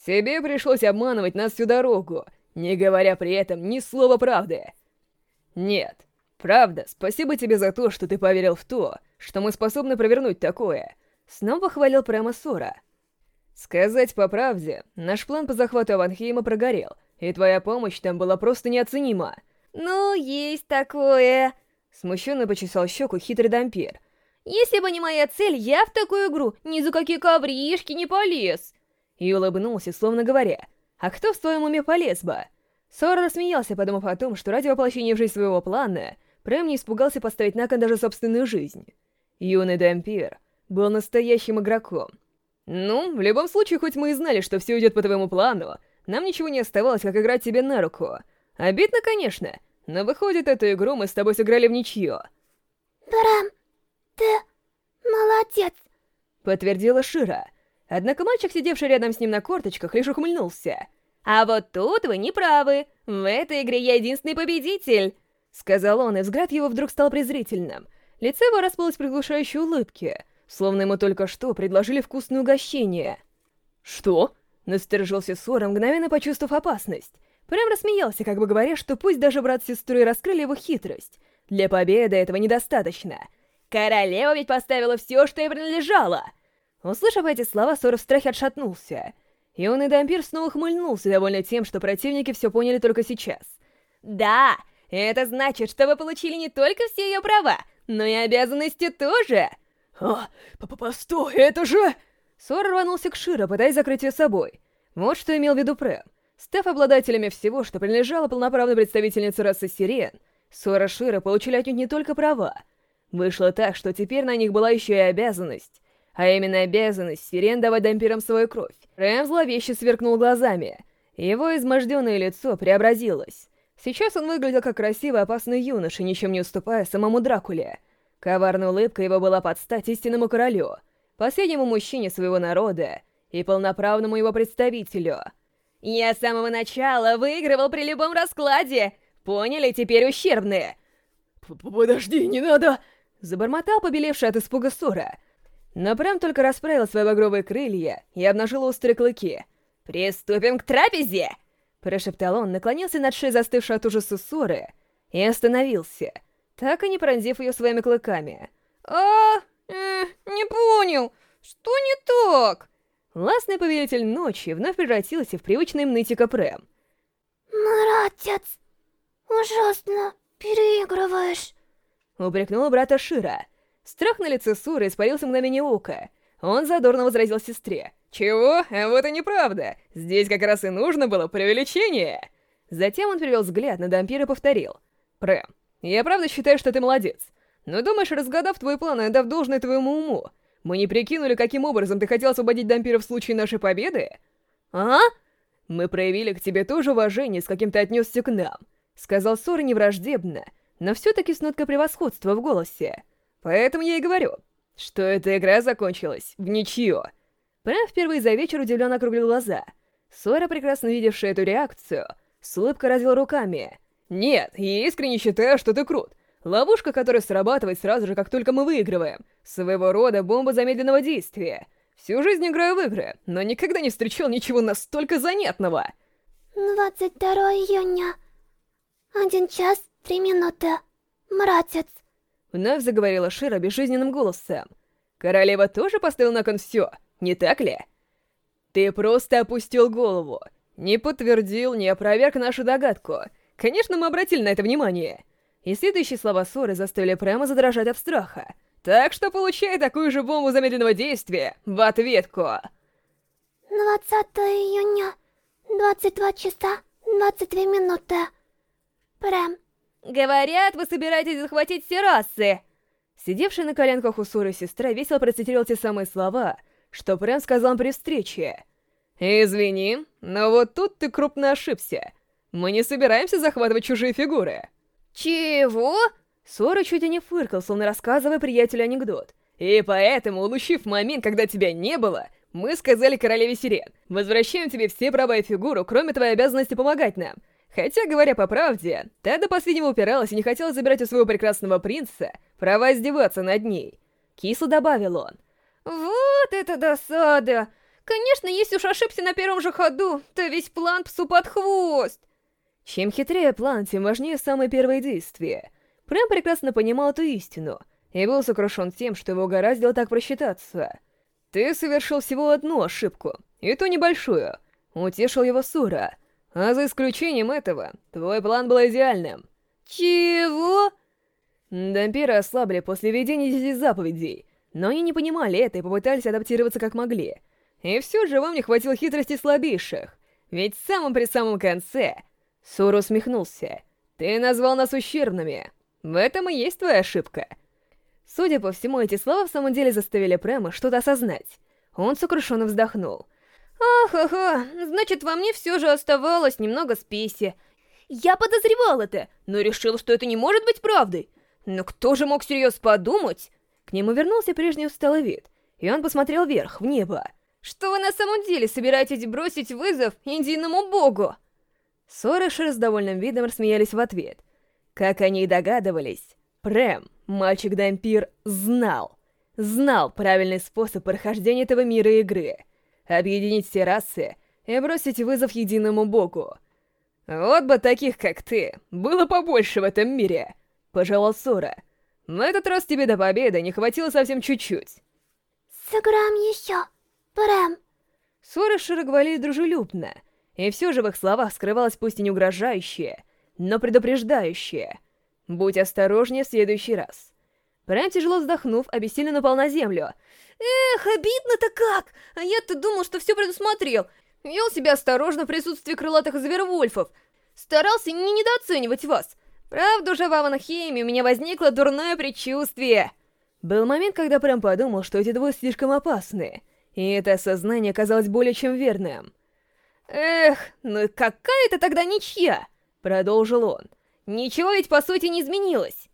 Speaker 1: тебе пришлось обманывать нас всю дорогу, не говоря при этом ни слова правды. Нет, правда, спасибо тебе за то, что ты поверил в то, что мы способны провернуть такое — Снова хвалил прямо Сора. Сказать по правде, наш план по захвату Аванхейма прогорел, и твоя помощь там была просто неоценима.
Speaker 3: Ну, есть такое.
Speaker 1: Смущенно почесал щеку хитрый дампир.
Speaker 3: Если бы не моя цель, я в такую игру ни за какие ковришки не полез.
Speaker 1: И улыбнулся, словно говоря, а кто в своем уме полез бы? Сора рассмеялся, подумав о том, что ради воплощения в жизнь своего плана, Прэм не испугался поставить на кон даже собственную жизнь. Юный дампир был настоящим игроком. Ну, в любом случае, хоть мы и знали, что все идет по твоему плану, нам ничего не оставалось, как играть тебе на руку. Обидно, конечно, но выходит, эту игру мы с тобой сыграли в ничью.
Speaker 2: Брам, ты молодец,
Speaker 1: подтвердила Шира. Однако мальчик, сидевший рядом с ним на корточках, лишь ухмыльнулся.
Speaker 3: «А вот тут вы не правы. В этой игре я единственный победитель!»
Speaker 1: Сказал он, и взгляд его вдруг стал презрительным. Лицо его расплылось в приглушающей улыбке словно ему только что предложили вкусное угощение. «Что?» — насторожился Сора, мгновенно почувствовав опасность. Прям рассмеялся, как бы говоря, что пусть даже брат с сестрой раскрыли его хитрость. Для победы этого недостаточно. Королева ведь поставила все, что ей принадлежало. Услышав эти слова, Сора в страхе отшатнулся. И он и Дампир снова хмыльнулся, довольно тем, что противники все поняли только сейчас.
Speaker 3: «Да, это значит, что вы получили не только все ее права, но и обязанности тоже!»
Speaker 4: «А, постой, это же...»
Speaker 1: Сор рванулся к Широ, пытаясь закрыть ее собой. Вот что имел в виду Прэм. Став обладателями всего, что принадлежало полноправной представительнице расы Сирен, Сора и Широ получили отнюдь не только права. Вышло так, что теперь на них была еще и обязанность. А именно обязанность Сирен давать дампирам свою кровь. Рэм зловеще сверкнул глазами. Его изможденное лицо преобразилось. Сейчас он выглядел как красивый опасный юноша, ничем не уступая самому Дракуле. Коварная улыбка его была под стать истинному королю, последнему мужчине своего народа и полноправному его представителю.
Speaker 3: «Я с самого начала выигрывал при любом раскладе! Поняли теперь ущербные?»
Speaker 4: «Подожди, не надо!»
Speaker 1: Забормотал побелевший от испуга Сура. Но прям только расправил свои багровые крылья и обнажил острые клыки.
Speaker 3: «Приступим к трапезе!»
Speaker 1: Прошептал он, наклонился над шеей застывшей от ужаса Суры и остановился — так и не пронзив ее своими клыками.
Speaker 3: «А, э, не понял, что не так?»
Speaker 1: Властный повелитель ночи вновь превратился в привычный мнытика Прэм.
Speaker 2: «Братец, ужасно переигрываешь!»
Speaker 1: Упрекнула брата Шира. Страх на лице Суры испарился мгновение ока, Он задорно возразил сестре. «Чего? А вот и неправда. Здесь как раз и нужно было преувеличение!» Затем он перевел взгляд на Дампир и повторил. «Прэм, я правда считаю, что ты молодец. Но думаешь, разгадав твой план и отдав должное твоему уму, мы не прикинули, каким образом ты хотел освободить Дампира в случае нашей победы? А? Мы проявили к тебе то же уважение, с каким ты отнесся к нам», — сказал Сора невраждебно, но все-таки с ноткой превосходства в голосе. «Поэтому я и говорю, что эта игра закончилась в ничью». Прям впервые за вечер удивленно округлил глаза. Сора, прекрасно видевшая эту реакцию, с улыбкой развел руками. «Нет, я искренне считаю, что ты крут. Ловушка, которая срабатывает сразу же, как только мы выигрываем. Своего рода бомба замедленного действия. Всю жизнь играю в игры, но никогда не встречал ничего настолько занятного».
Speaker 2: 22 июня. Один час, три минуты. Мратец.
Speaker 1: Вновь заговорила Шира безжизненным голосом. Королева тоже поставила на кон все, не так ли? Ты просто опустил голову. Не подтвердил, не опроверг нашу догадку. Конечно, мы обратили на это внимание. И следующие слова ссоры заставили прямо задрожать от страха. Так что получай такую же бомбу замедленного действия в ответку.
Speaker 2: 20 июня. 22 часа, 22 минуты. Прям.
Speaker 7: Говорят, вы собираетесь захватить все расы.
Speaker 1: Сидевшая на коленках у Суры сестра весело процитировал те самые слова, что Прям сказал при встрече. «Извини, но вот тут ты крупно ошибся. Мы не собираемся захватывать чужие фигуры».
Speaker 7: «Чего?»
Speaker 1: Сора чуть и не фыркал, словно рассказывая приятелю анекдот. «И поэтому, улучив момент, когда тебя не было, мы сказали королеве Сирен, возвращаем тебе все права и фигуру, кроме твоей обязанности помогать нам. Хотя, говоря по правде, та до последнего упиралась и не хотела забирать у своего прекрасного принца права издеваться над ней. Кисло добавил он.
Speaker 7: «Вот это досада! Конечно, если уж ошибся на первом же ходу, то весь план псу под хвост!»
Speaker 1: Чем хитрее план, тем важнее самые первые действия. Прям прекрасно понимал эту истину, и был сокрушен тем, что его угораздило так просчитаться. «Ты совершил всего одну ошибку, и то небольшую», — утешил его Сура. «А за исключением этого, твой план был идеальным».
Speaker 7: «Чего?»
Speaker 1: Дампиры ослабли после введения десяти заповедей, но они не понимали это и попытались адаптироваться как могли. И все же вам не хватило хитрости слабейших, ведь в самом при самом конце... Сура усмехнулся. «Ты назвал нас ущербными. В этом и есть твоя ошибка». Судя по всему, эти слова в самом деле заставили Према что-то осознать. Он сокрушенно вздохнул.
Speaker 7: «Ах-ха-ха, значит, во мне все же оставалось немного спеси. Я подозревал это, но решил, что это не может быть правдой. Но кто же мог всерьез подумать,
Speaker 1: к нему вернулся прежний усталый вид, и он посмотрел вверх, в небо.
Speaker 7: «Что вы на самом деле собираетесь бросить вызов индийному богу?»
Speaker 1: Сорыши с довольным видом рассмеялись в ответ. Как они и догадывались, Прэм, мальчик-дампир, знал. Знал правильный способ прохождения этого мира игры. Объединить все расы и бросить вызов единому богу. «Вот бы таких, как ты, было побольше в этом мире!» — пожелал Сора. На этот раз тебе до победы не хватило совсем чуть-чуть.
Speaker 2: Сыграем еще, Брэм.
Speaker 1: Ссоры широговорили дружелюбно, и все же в их словах скрывалось пусть и не угрожающее, но предупреждающее. Будь осторожнее в следующий раз. Прям тяжело вздохнув, обессиленно напал на землю.
Speaker 7: Эх, обидно-то как! А я-то думал, что все предусмотрел. Вел себя осторожно в присутствии крылатых звервольфов. Старался не недооценивать вас. Правда уже в Аванхейме у меня возникло дурное предчувствие.
Speaker 1: Был момент, когда прям подумал, что эти двое слишком опасны, и это осознание казалось более чем верным.
Speaker 7: «Эх, ну какая это тогда ничья?» — продолжил он. «Ничего ведь по сути не изменилось».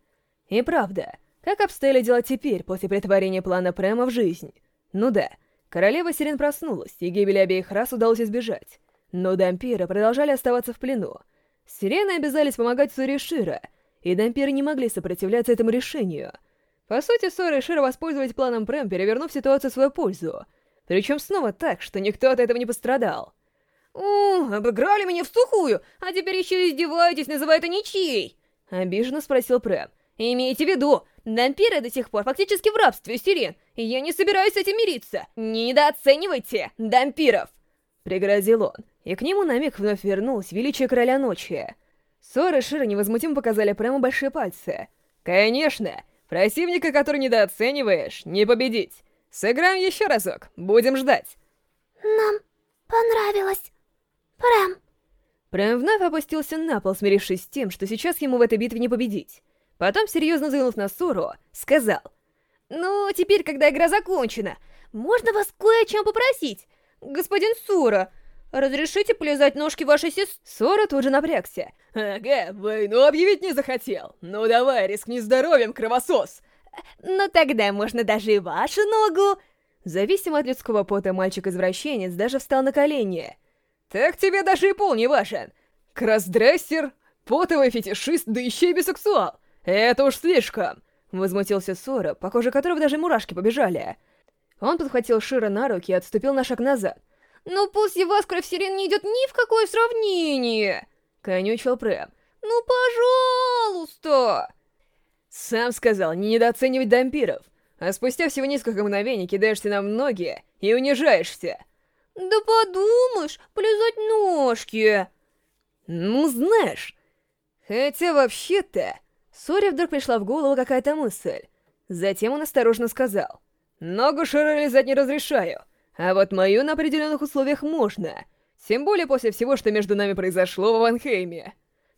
Speaker 1: И правда, как обстояли дела теперь, после притворения плана Према в жизнь? Ну да, королева Сирен проснулась, и гибели обеих рас удалось избежать. Но дампиры продолжали оставаться в плену, Сирены обязались помогать Соре Шира, и дампиры не могли сопротивляться этому решению. По сути, Сора и Шира воспользовались планом Прэм, перевернув ситуацию в свою пользу. Причем снова так, что никто от этого не пострадал.
Speaker 7: «О, обыграли меня в сухую, а теперь еще издеваетесь, называя это ничьей!»
Speaker 1: Обиженно спросил Прэм.
Speaker 7: «Имейте в виду, дампиры до сих пор фактически в рабстве сирен, и я не собираюсь с этим мириться. Не недооценивайте дампиров!»
Speaker 1: Пригрозил он и к нему на миг вновь вернулось величие Короля Ночи. Сора и Шира невозмутимо показали прямо большие пальцы. «Конечно! Противника, который недооцениваешь, не победить!
Speaker 4: Сыграем еще разок, будем ждать.
Speaker 2: Нам понравилось. Прям.
Speaker 1: Прям вновь опустился на пол, смирившись с тем, что сейчас ему в этой битве не победить. Потом, серьезно взглянув на Суру, сказал. «Ну, теперь, когда игра закончена, можно вас кое о чем попросить? Господин Сура, разрешите полезать ножки вашей сестры?» Сура тут же напрягся.
Speaker 4: Ага, войну объявить не захотел. Ну давай, рискни здоровьем, кровосос.
Speaker 1: «Ну тогда можно даже и вашу ногу!» Зависимо от людского пота мальчик-извращенец даже встал на колени.
Speaker 4: «Так тебе даже и пол не важен! Кроссдрессер, потовый фетишист, да еще и бисексуал! Это уж слишком!»
Speaker 1: Возмутился Сора, по коже которого даже мурашки побежали. Он подхватил Шира на руки и отступил на шаг назад. «Ну пусть его кровь сирен не идет ни в какое сравнение!» Конючил Прэм. «Ну пожалуйста!»
Speaker 4: Сам сказал не недооценивать дампиров, а спустя всего несколько мгновений кидаешься на многие и унижаешься.
Speaker 1: Да подумаешь, полезать ножки.
Speaker 4: Ну, знаешь, хотя вообще-то...
Speaker 1: Соре вдруг пришла в голову какая-то мысль. Затем он осторожно сказал.
Speaker 4: «Ногу Шира лизать не разрешаю, а вот мою на определенных условиях можно. Тем более после всего, что между нами произошло в Ванхейме».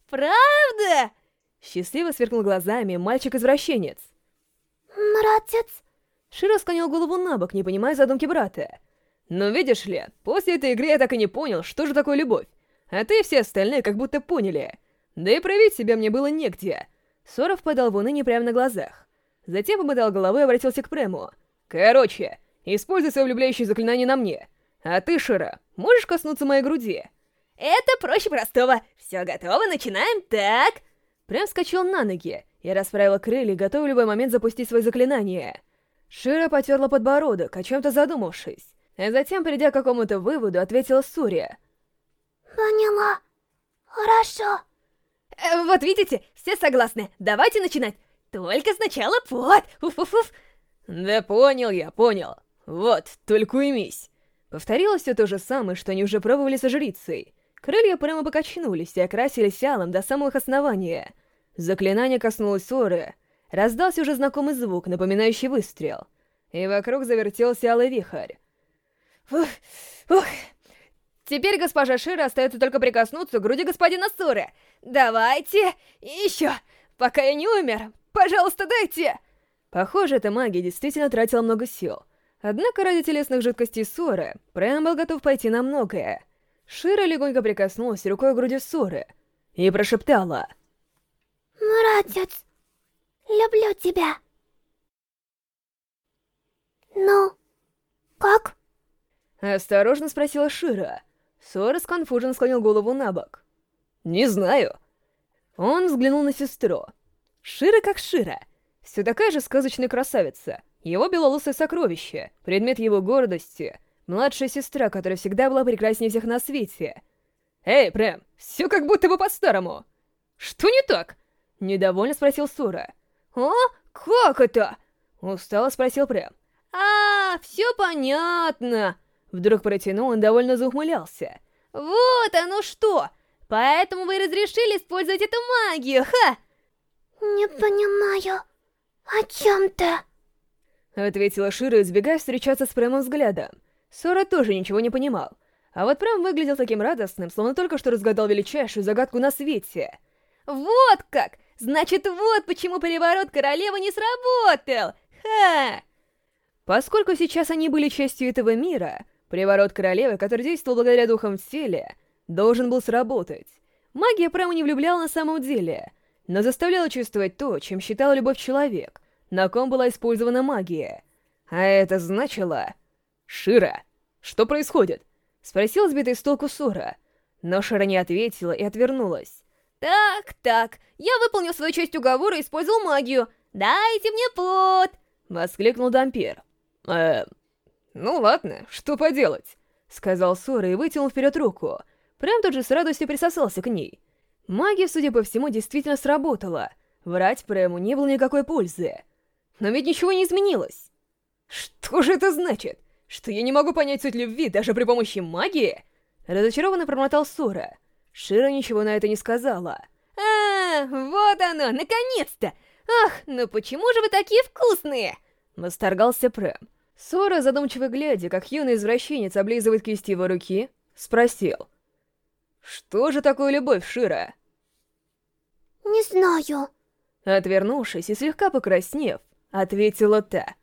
Speaker 1: «Правда?» Счастливо сверкнул глазами мальчик-извращенец.
Speaker 2: Братец.
Speaker 1: Широ склонил голову на бок, не понимая задумки брата.
Speaker 4: «Но видишь ли, после этой игры я так и не понял, что же такое любовь. А ты и все остальные как будто поняли. Да и проявить себя мне было негде».
Speaker 1: Соров подал в уныние прямо на глазах. Затем помотал головой и обратился к Прему.
Speaker 4: «Короче, используй свое влюбляющее заклинание на мне. А ты, Шира, можешь коснуться моей груди?»
Speaker 1: «Это проще простого. Все готово, начинаем, так?» Прям вскочил на ноги и расправила крылья, готовый в любой момент запустить свое заклинание. Шира потерла подбородок, о чем-то задумавшись, а затем, придя к какому-то выводу, ответила Сурия.
Speaker 2: «Поняла. Хорошо».
Speaker 1: Э, «Вот видите, все согласны. Давайте начинать. Только сначала пот. Уф-уф-уф».
Speaker 4: «Да понял я, понял. Вот, только уймись».
Speaker 1: Повторилось все то же самое, что они уже пробовали со жрицей. Крылья прямо покачнулись и окрасились алым до самого основания. Заклинание коснулось Соры. Раздался уже знакомый звук, напоминающий выстрел. И вокруг завертелся алый вихрь. Ух, ух. Теперь госпожа Шира остается только прикоснуться к груди господина Соры. Давайте, еще, пока я не умер. Пожалуйста, дайте. Похоже, эта магия действительно тратила много сил. Однако ради телесных жидкостей Соры Прэм был готов пойти на многое. Шира легонько прикоснулась рукой к груди Соры и прошептала.
Speaker 2: «Братец, люблю тебя». «Ну, как?»
Speaker 1: Осторожно спросила Шира. Сора сконфуженно склонил голову на бок.
Speaker 4: «Не знаю».
Speaker 1: Он взглянул на сестру. Шира как Шира. Все такая же сказочная красавица. Его белолосое сокровище, предмет его гордости — Младшая сестра, которая всегда была прекраснее всех на свете.
Speaker 4: «Эй, Прэм, все как будто бы по-старому!»
Speaker 1: «Что не так?» — недовольно спросил Сура. «О, как это?» — устало спросил Прэм. «А, все понятно!» Вдруг протянул он довольно заухмылялся. «Вот оно что! Поэтому вы разрешили использовать эту магию, ха!»
Speaker 2: «Не понимаю, о чем ты?»
Speaker 1: Ответила Шира, избегая встречаться с Прэмом взглядом. Сора тоже ничего не понимал. А вот прям выглядел таким радостным, словно только что разгадал величайшую загадку на свете. «Вот как! Значит, вот почему переворот королевы не сработал! Ха!» Поскольку сейчас они были частью этого мира, приворот королевы, который действовал благодаря духам в теле, должен был сработать. Магия прямо не влюбляла на самом деле, но заставляла чувствовать то, чем считал любовь человек, на ком была использована магия. А это значило...
Speaker 4: «Шира, что происходит?»
Speaker 1: — спросил сбитый с толку Сура. Но Шира не ответила и отвернулась. «Так, так, я выполнил свою часть уговора и использовал магию. Дайте мне плод!» — воскликнул Дампир.
Speaker 4: «Э, ну ладно, что поделать?» — сказал Сура и вытянул вперед руку.
Speaker 1: Прям тут же с радостью присосался к ней. Магия, судя по всему, действительно сработала. Врать Прэму не было никакой пользы. Но ведь ничего не изменилось.
Speaker 4: Что же это значит? Что я не могу понять суть любви даже при помощи магии?
Speaker 1: Разочарованно промотал Сура. Шира ничего на это не сказала. «А, вот оно, наконец-то! Ах, ну почему же вы такие вкусные?» Восторгался Прэм. Сора, задумчиво глядя, как юный извращенец облизывает кисть его руки, спросил. «Что же такое любовь, Шира?»
Speaker 2: Не знаю.
Speaker 1: Отвернувшись и слегка покраснев, ответила та.